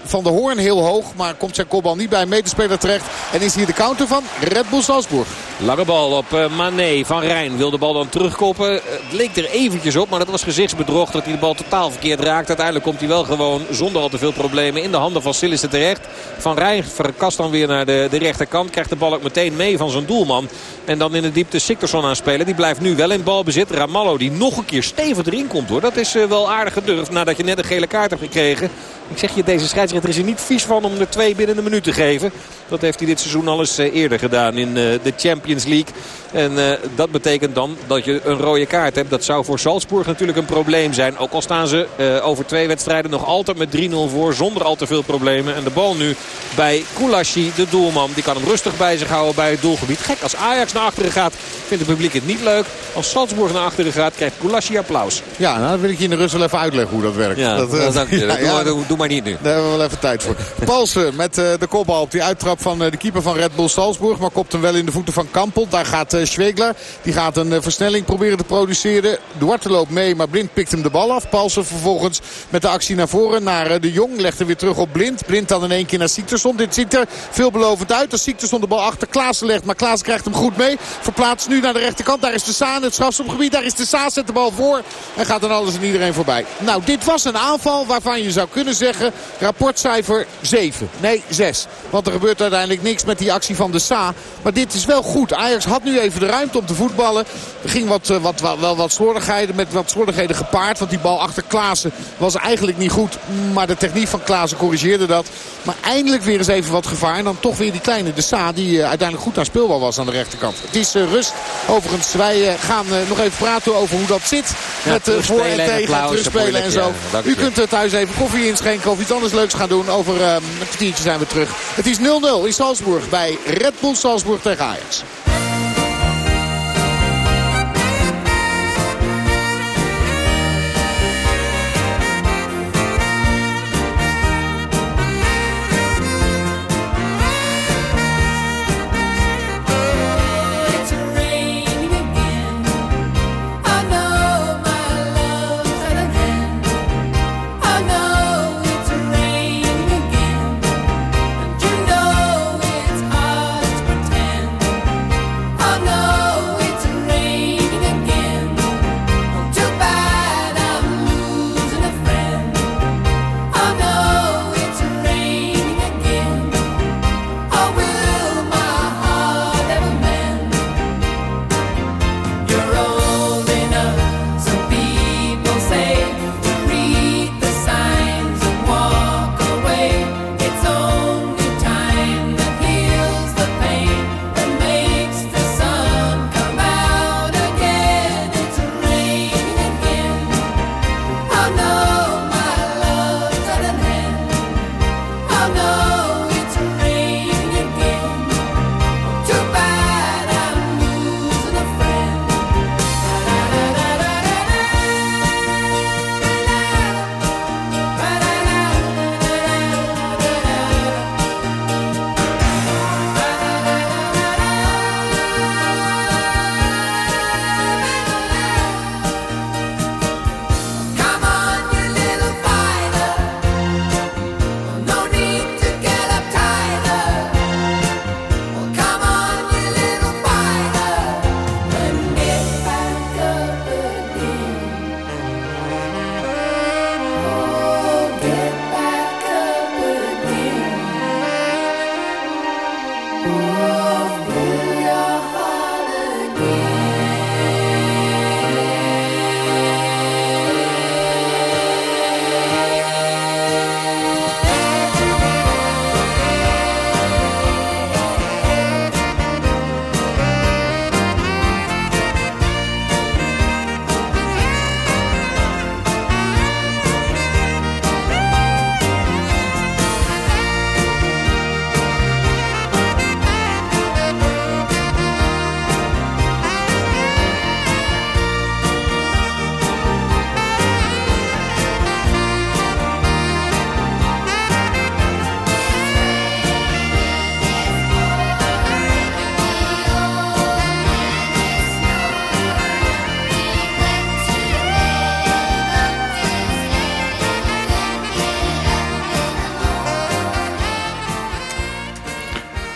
Van der Hoorn heel hoog. Maar komt zijn kopbal niet bij een medespeler terecht. En is hier de counter van Red Bull Salzburg. Lange bal op Mané van Rijn. Wil de bal dan terugkoppen. Het leek er eventjes op. Maar dat was gezichtsbedrog dat hij de bal totaal verkeerd raakt. Uiteindelijk komt hij wel gewoon zonder al te veel problemen in de handen van Sillissen terecht. Van Rijn verkast dan weer naar de, de rechterkant. Krijgt de bal ook meteen mee van zijn doelman. En dan in de diepte Siktersson aanspelen. Die blijft nu wel in balbezit. Ramallo die nog een keer stevig erin komt hoor. Dat is uh, wel aardig gedurfd nadat je net een gele kaart hebt gekregen. Ik zeg je, deze scheidsrechter is er niet vies van om er twee binnen een minuut te geven. Dat heeft hij dit seizoen al eens eh, eerder gedaan in eh, de Champions League. En dat betekent dan dat je een rode kaart hebt. Dat zou voor Salzburg natuurlijk een probleem zijn. Ook al staan ze over twee wedstrijden nog altijd met 3-0 voor. Zonder al te veel problemen. En de bal nu bij Kulashi, de doelman. Die kan hem rustig bij zich houden bij het doelgebied. Gek, als Ajax naar achteren gaat, vindt het publiek het niet leuk. Als Salzburg naar achteren gaat, krijgt Kulashi applaus. Ja, nou, dan wil ik je in de rust wel even uitleggen hoe dat werkt. Ja, dat, uh, dat, ja, ja, doe, doe, maar niet nu. Daar hebben we wel even tijd voor. Palsen met de kopbal op die uittrap van de keeper van Red Bull Salzburg. Maar kopt hem wel in de voeten van Kampel. Daar gaat Schwegler. Die gaat een versnelling proberen te produceren. Duarte loopt mee, maar Blind pikt hem de bal af. Palsen vervolgens met de actie naar voren naar de Jong. Legt hem weer terug op Blind. Blind dan in één keer naar Siktersson. Dit ziet er veelbelovend uit. Als Siktersson de bal achter Klaassen legt. Maar Klaassen krijgt hem goed mee. Verplaatst nu naar de rechterkant. Daar is de Saan, het strafschopgebied. Daar is de Saan, zet de bal voor. En gaat dan alles en iedereen voorbij. Nou, dit was een aanval waarvan je zou kunnen zeggen... rapportcijfer 7. Nee, 6. Want er gebeurt uiteindelijk niks met die actie van de Sa. Maar dit is wel goed. Ajax had nu even de ruimte om te voetballen. Er ging wat, wat, wat, wel wat slordigheden, met wat slordigheden gepaard. Want die bal achter Klaassen was eigenlijk niet goed. Maar de techniek van Klaassen corrigeerde dat. Maar eindelijk weer eens even wat gevaar. En dan toch weer die kleine De Sa die uh, uiteindelijk goed aan speelbal was aan de rechterkant. Het is uh, rust. Overigens, wij uh, gaan nog even praten over hoe dat zit. Ja, met voor en tegen, terugspelen en zo. Ja, U kunt thuis even koffie inschenken of iets anders leuks gaan doen. Over een kwartiertje zijn we terug. Het is 0-0 in Salzburg bij Red Bull Salzburg tegen Ajax.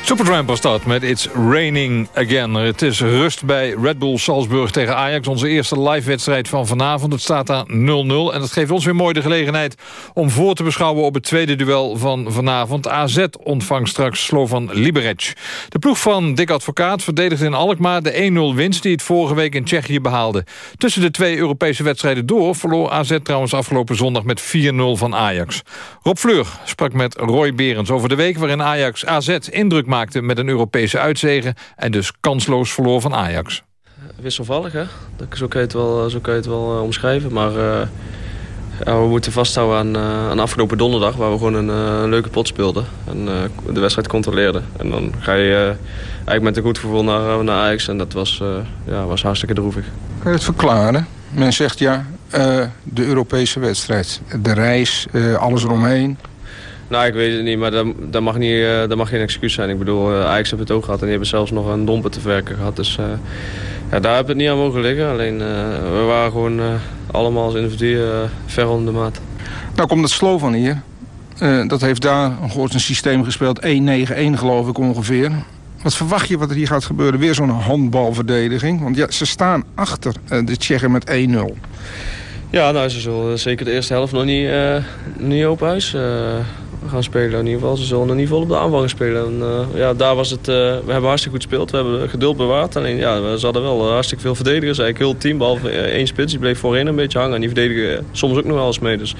Supertramp was dat met It's Raining Again. Het is rust bij Red Bull Salzburg tegen Ajax. Onze eerste live-wedstrijd van vanavond. Het staat daar 0-0 en dat geeft ons weer mooi de gelegenheid... om voor te beschouwen op het tweede duel van vanavond. AZ ontvangt straks Slovan Liberec. De ploeg van Dick Advocaat verdedigde in Alkmaar de 1-0 winst... die het vorige week in Tsjechië behaalde. Tussen de twee Europese wedstrijden door... verloor AZ trouwens afgelopen zondag met 4-0 van Ajax. Rob Fleur sprak met Roy Berends over de week... waarin Ajax AZ indruk maakte maakte met een Europese uitzegen... en dus kansloos verloor van Ajax. Wisselvallig, hè? Zo kan je het wel, zo kan je het wel uh, omschrijven. Maar uh, ja, we moeten vasthouden aan, uh, aan afgelopen donderdag... waar we gewoon een leuke pot speelden. En de wedstrijd controleerden. En dan ga je eigenlijk met een goed gevoel naar, naar Ajax. En dat was, ja, was hartstikke droevig. Kan je het verklaren? Men zegt ja, de Europese wedstrijd. De reis, alles eromheen. Nou, ik weet het niet, maar dat, dat, mag, niet, uh, dat mag geen excuus zijn. Ik bedoel, uh, Ajax heeft het ook gehad en die hebben zelfs nog een domper te verken gehad. Dus uh, ja, daar heb het niet aan mogen liggen. Alleen, we waren gewoon allemaal als individu ver onder de maat. Nou komt het Slovan hier. dat heeft daar een, een systeem gespeeld. 1-9-1 geloof ik ongeveer. Wat verwacht je wat er hier gaat gebeuren? Weer zo'n handbalverdediging. Want ja, ze staan achter de Tsjechen met 1-0. Ja, nou, ze zullen zeker de eerste helft nog niet, niet open huis gaan spelen in ieder geval. Ze zullen in ieder geval op de aanvang spelen. En, uh, ja, daar was het, uh, we hebben hartstikke goed gespeeld. We hebben geduld bewaard. Alleen ja, we hadden wel uh, hartstikke veel verdedigers. Eigenlijk heel het team, behalve één spits. Die bleef voorin een beetje hangen. En die verdedigen soms ook nog wel eens mee. Dus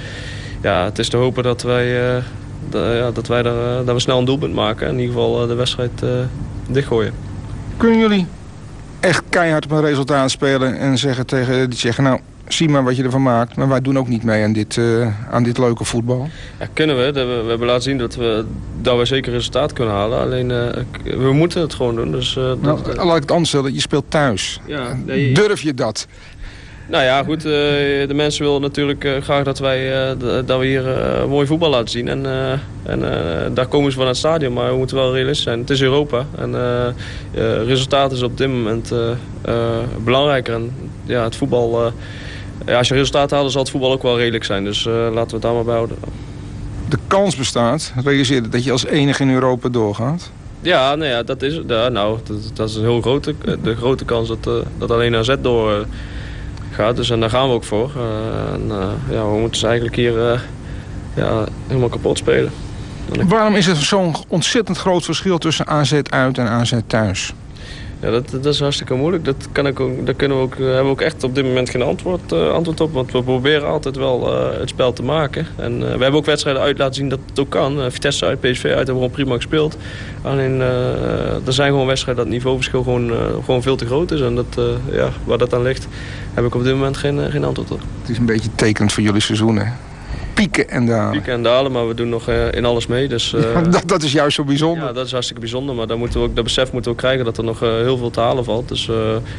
ja, het is te hopen dat wij, ja, dat wij daar, dat we snel een doelpunt maken. En in ieder geval de wedstrijd dichtgooien. Kunnen jullie echt keihard op een resultaat spelen en zeggen tegen die zeggen... nou, zie maar wat je ervan maakt. Maar wij doen ook niet mee aan dit, uh, aan dit leuke voetbal. Ja, kunnen we. We hebben laten zien dat we, dat we zeker resultaat kunnen halen. Alleen, uh, we moeten het gewoon doen. Dus, uh, nou, dat, laat ik het anders stellen. Je speelt thuis. Ja, nee, Durf je dat? Nou ja, goed. de mensen willen natuurlijk graag dat, wij, dat we hier mooi voetbal laten zien. En, en daar komen ze van het stadion. Maar we moeten wel realistisch zijn. Het is Europa. En resultaat is op dit moment belangrijker. En ja, het voetbal ja, als je resultaat haalt, zal het voetbal ook wel redelijk zijn. Dus uh, laten we het daar maar bij houden. De kans bestaat, realiseer dat je als enige in Europa doorgaat? Ja, nou ja, dat is, ja, nou, dat, dat is een heel grote, de grote kans dat, uh, dat alleen AZ door uh, gaat. Dus en daar gaan we ook voor. en, ja, we moeten ze eigenlijk hier ja, helemaal kapot spelen. Waarom is er zo'n ontzettend groot verschil tussen AZ uit en AZ thuis? Ja, dat, dat is hartstikke moeilijk. Dat, kan ik ook, daar kunnen we ook, eh, hebben we ook echt op dit moment geen antwoord, uh, antwoord op. Want we proberen altijd wel uh, het spel te maken. En uh, we hebben ook wedstrijden uit laten zien dat het ook kan. Vitesse uit, PSV uit hebben we gewoon prima gespeeld. Alleen er zijn gewoon wedstrijden dat het niveauverschil gewoon, gewoon veel te groot is. En dat, ja, waar dat aan ligt, heb ik op dit moment geen, geen antwoord op. Het is een beetje tekenend voor jullie seizoen, hè? Pieken en dalen. Pieken en dalen, maar we doen nog uh, in alles mee. Dus, uh, dat, dat, is juist zo bijzonder. Ja, dat is hartstikke bijzonder. Maar daar moeten we ook, dat besef moeten we ook krijgen dat er nog uh, heel veel te halen valt. Dus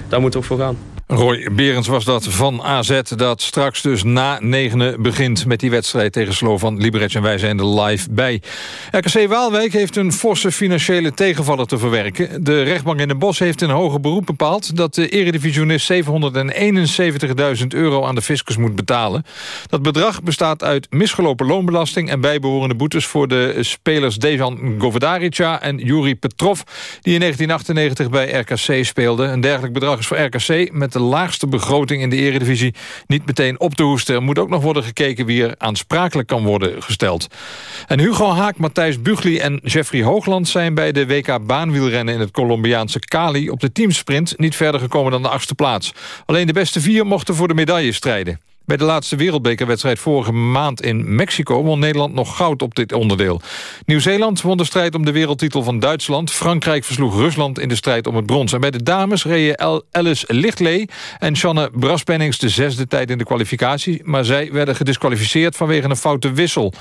daar moeten we ook voor gaan. Roy Berends was dat van AZ dat straks dus na negenen begint met die wedstrijd tegen Slovan Liberec en wij zijn er live bij. RKC Waalwijk heeft een forse financiële tegenvaller te verwerken. De rechtbank in de Bos heeft in hoger beroep bepaald dat de eredivisionist 771.000 euro aan de fiscus moet betalen. Dat bedrag bestaat uit misgelopen loonbelasting en bijbehorende boetes voor de spelers Dejan Govedarica en Juri Petrov die in 1998 bij RKC speelden. Een dergelijk bedrag is voor RKC met de laagste begroting in de eredivisie niet meteen op te hoesten. Er moet ook nog worden gekeken wie er aansprakelijk kan worden gesteld. En Hugo Haak, Matthijs Bugli en Jeffrey Hoogland zijn bij de WK baanwielrennen in het Colombiaanse Cali op de teamsprint niet verder gekomen dan de achtste plaats. Alleen de beste vier mochten voor de medaille strijden. Bij de laatste wereldbekerwedstrijd vorige maand in Mexico... won Nederland nog goud op dit onderdeel. Nieuw-Zeeland won de strijd om de wereldtitel van Duitsland. Frankrijk versloeg Rusland in de strijd om het brons. En bij de dames reden Alice Lichtlee en Shanne Braspennings... de zesde tijd in de kwalificatie. Maar zij werden gedisqualificeerd vanwege een foute wissel.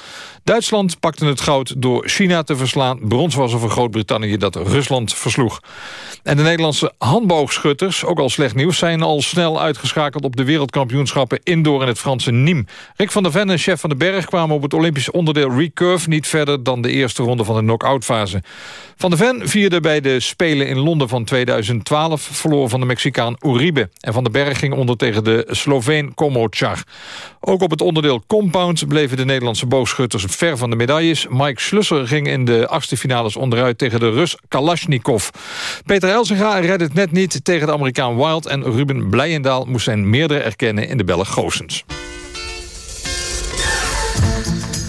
Duitsland pakte het goud door China te verslaan. Brons was er voor Groot-Brittannië dat Rusland versloeg. En de Nederlandse handboogschutters, ook al slecht nieuws... zijn al snel uitgeschakeld op de wereldkampioenschappen indoor in het Franse Nîmes. Rick van der Ven en chef van de Berg kwamen op het Olympische onderdeel recurve... niet verder dan de eerste ronde van de knock-outfase. Van der Ven vierde bij de Spelen in Londen van 2012... verloor van de Mexicaan Uribe. En Van den Berg ging onder tegen de Sloveen Komochar. Ook op het onderdeel compound bleven de Nederlandse boogschutters ver van de medailles. Mike Slusser ging in de achtste finales onderuit tegen de Rus Kalashnikov. Peter Elsinga redde het net niet tegen de Amerikaan Wild... en Ruben Blijendaal moest zijn meerdere erkennen in de Belg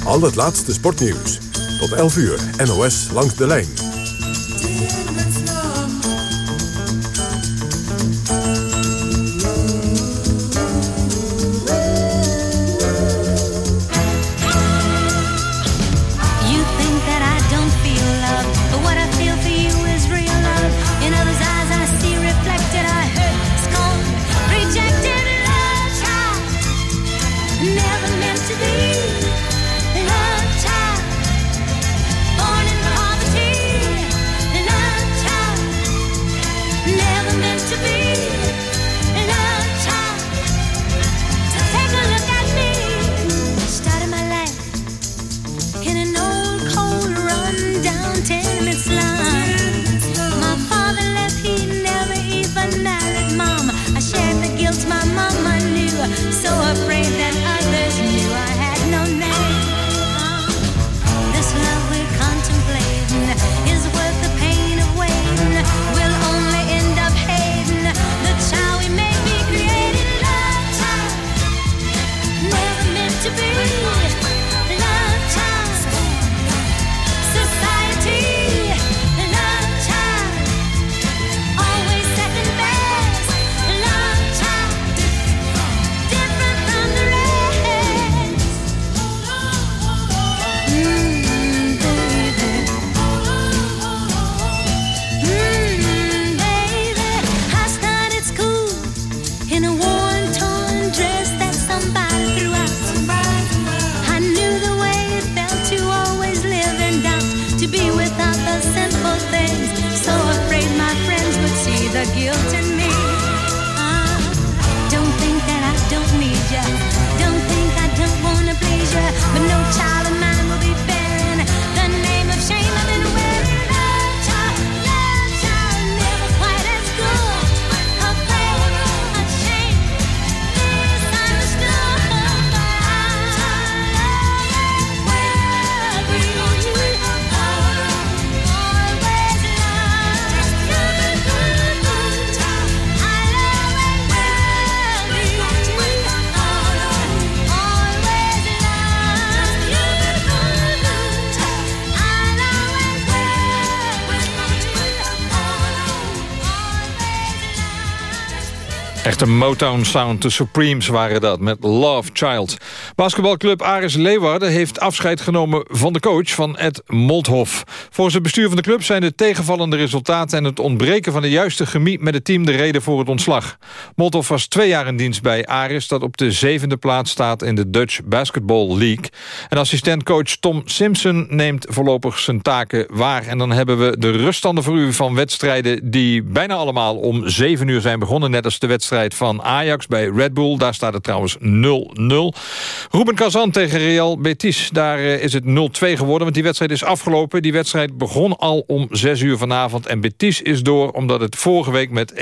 Al het laatste sportnieuws. Tot 11 uur, NOS langs de lijn. Motown sound, de Supremes waren dat, met Love Child. Basketbalclub Aris Leeuwarden heeft afscheid genomen van de coach van Ed Molthof. Volgens het bestuur van de club zijn de tegenvallende resultaten... en het ontbreken van de juiste chemie met het team de reden voor het ontslag. Molthof was twee jaar in dienst bij Aris... dat op de zevende plaats staat in de Dutch Basketball League. En assistentcoach Tom Simpson neemt voorlopig zijn taken waar. En dan hebben we de ruststanden voor u van wedstrijden... die bijna allemaal om zeven uur zijn begonnen, net als de wedstrijd van Ajax bij Red Bull. Daar staat het trouwens 0-0. Ruben Kazan tegen Real Betis. Daar eh, is het 0-2 geworden, want die wedstrijd is afgelopen. Die wedstrijd begon al om 6 uur vanavond. En Betis is door omdat het vorige week met 1-1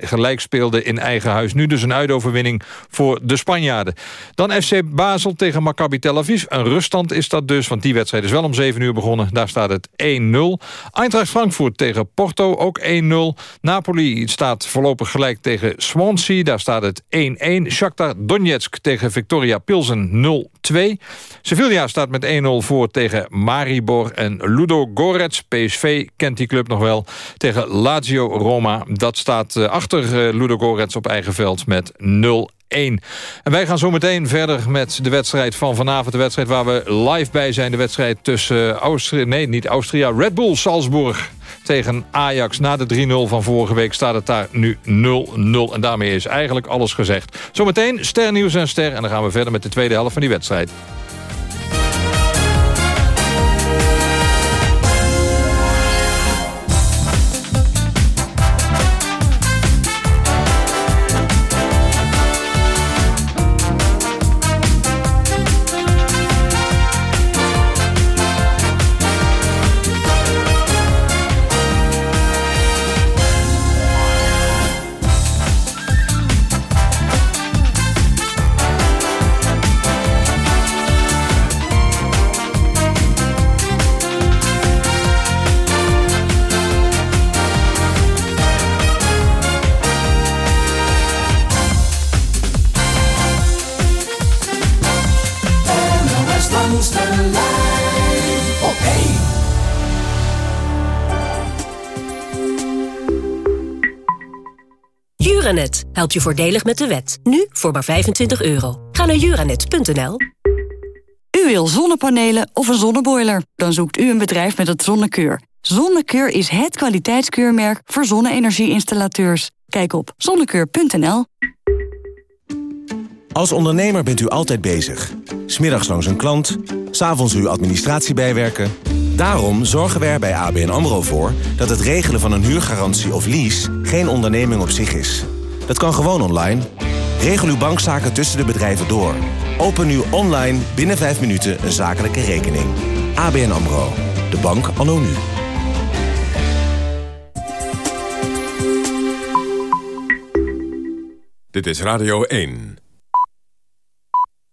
gelijk speelde in eigen huis. Nu dus een uitoverwinning voor de Spanjaarden. Dan FC Basel tegen Maccabi Tel Aviv. Een ruststand is dat dus, want die wedstrijd is wel om 7 uur begonnen. Daar staat het 1-0. Eintracht Frankfurt tegen Porto, ook 1-0. Napoli staat voorlopig gelijk tegen Swansea. Daar staat het 1-1. Shakhtar Donetsk tegen Victoria Pilsen 0-2. Sevilla staat met 1-0 voor tegen Maribor. En Ludo Gorets, PSV kent die club nog wel, tegen Lazio Roma. Dat staat eh, achter eh, Ludo Gorets op eigen veld met 0 1. En wij gaan zo meteen verder met de wedstrijd van vanavond. De wedstrijd waar we live bij zijn. De wedstrijd tussen Austria, nee niet Austria, Red Bull Salzburg tegen Ajax. Na de 3-0 van vorige week staat het daar nu 0-0. En daarmee is eigenlijk alles gezegd. Zometeen Ster Nieuws en Ster. En dan gaan we verder met de tweede helft van die wedstrijd. Helpt je voordelig met de wet. Nu voor maar 25 euro. Ga naar juranet.nl. U wil zonnepanelen of een zonneboiler? Dan zoekt u een bedrijf met het Zonnekeur. Zonnekeur is het kwaliteitskeurmerk voor zonne-energie-installateurs. Kijk op zonnekeur.nl. Als ondernemer bent u altijd bezig. Smiddags langs een klant, s'avonds uw administratie bijwerken. Daarom zorgen we er bij ABN AMRO voor... dat het regelen van een huurgarantie of lease geen onderneming op zich is. Dat kan gewoon online. Regel uw bankzaken tussen de bedrijven door. Open nu online binnen 5 minuten een zakelijke rekening. ABN AMRO. De bank anno nu. Dit is Radio 1.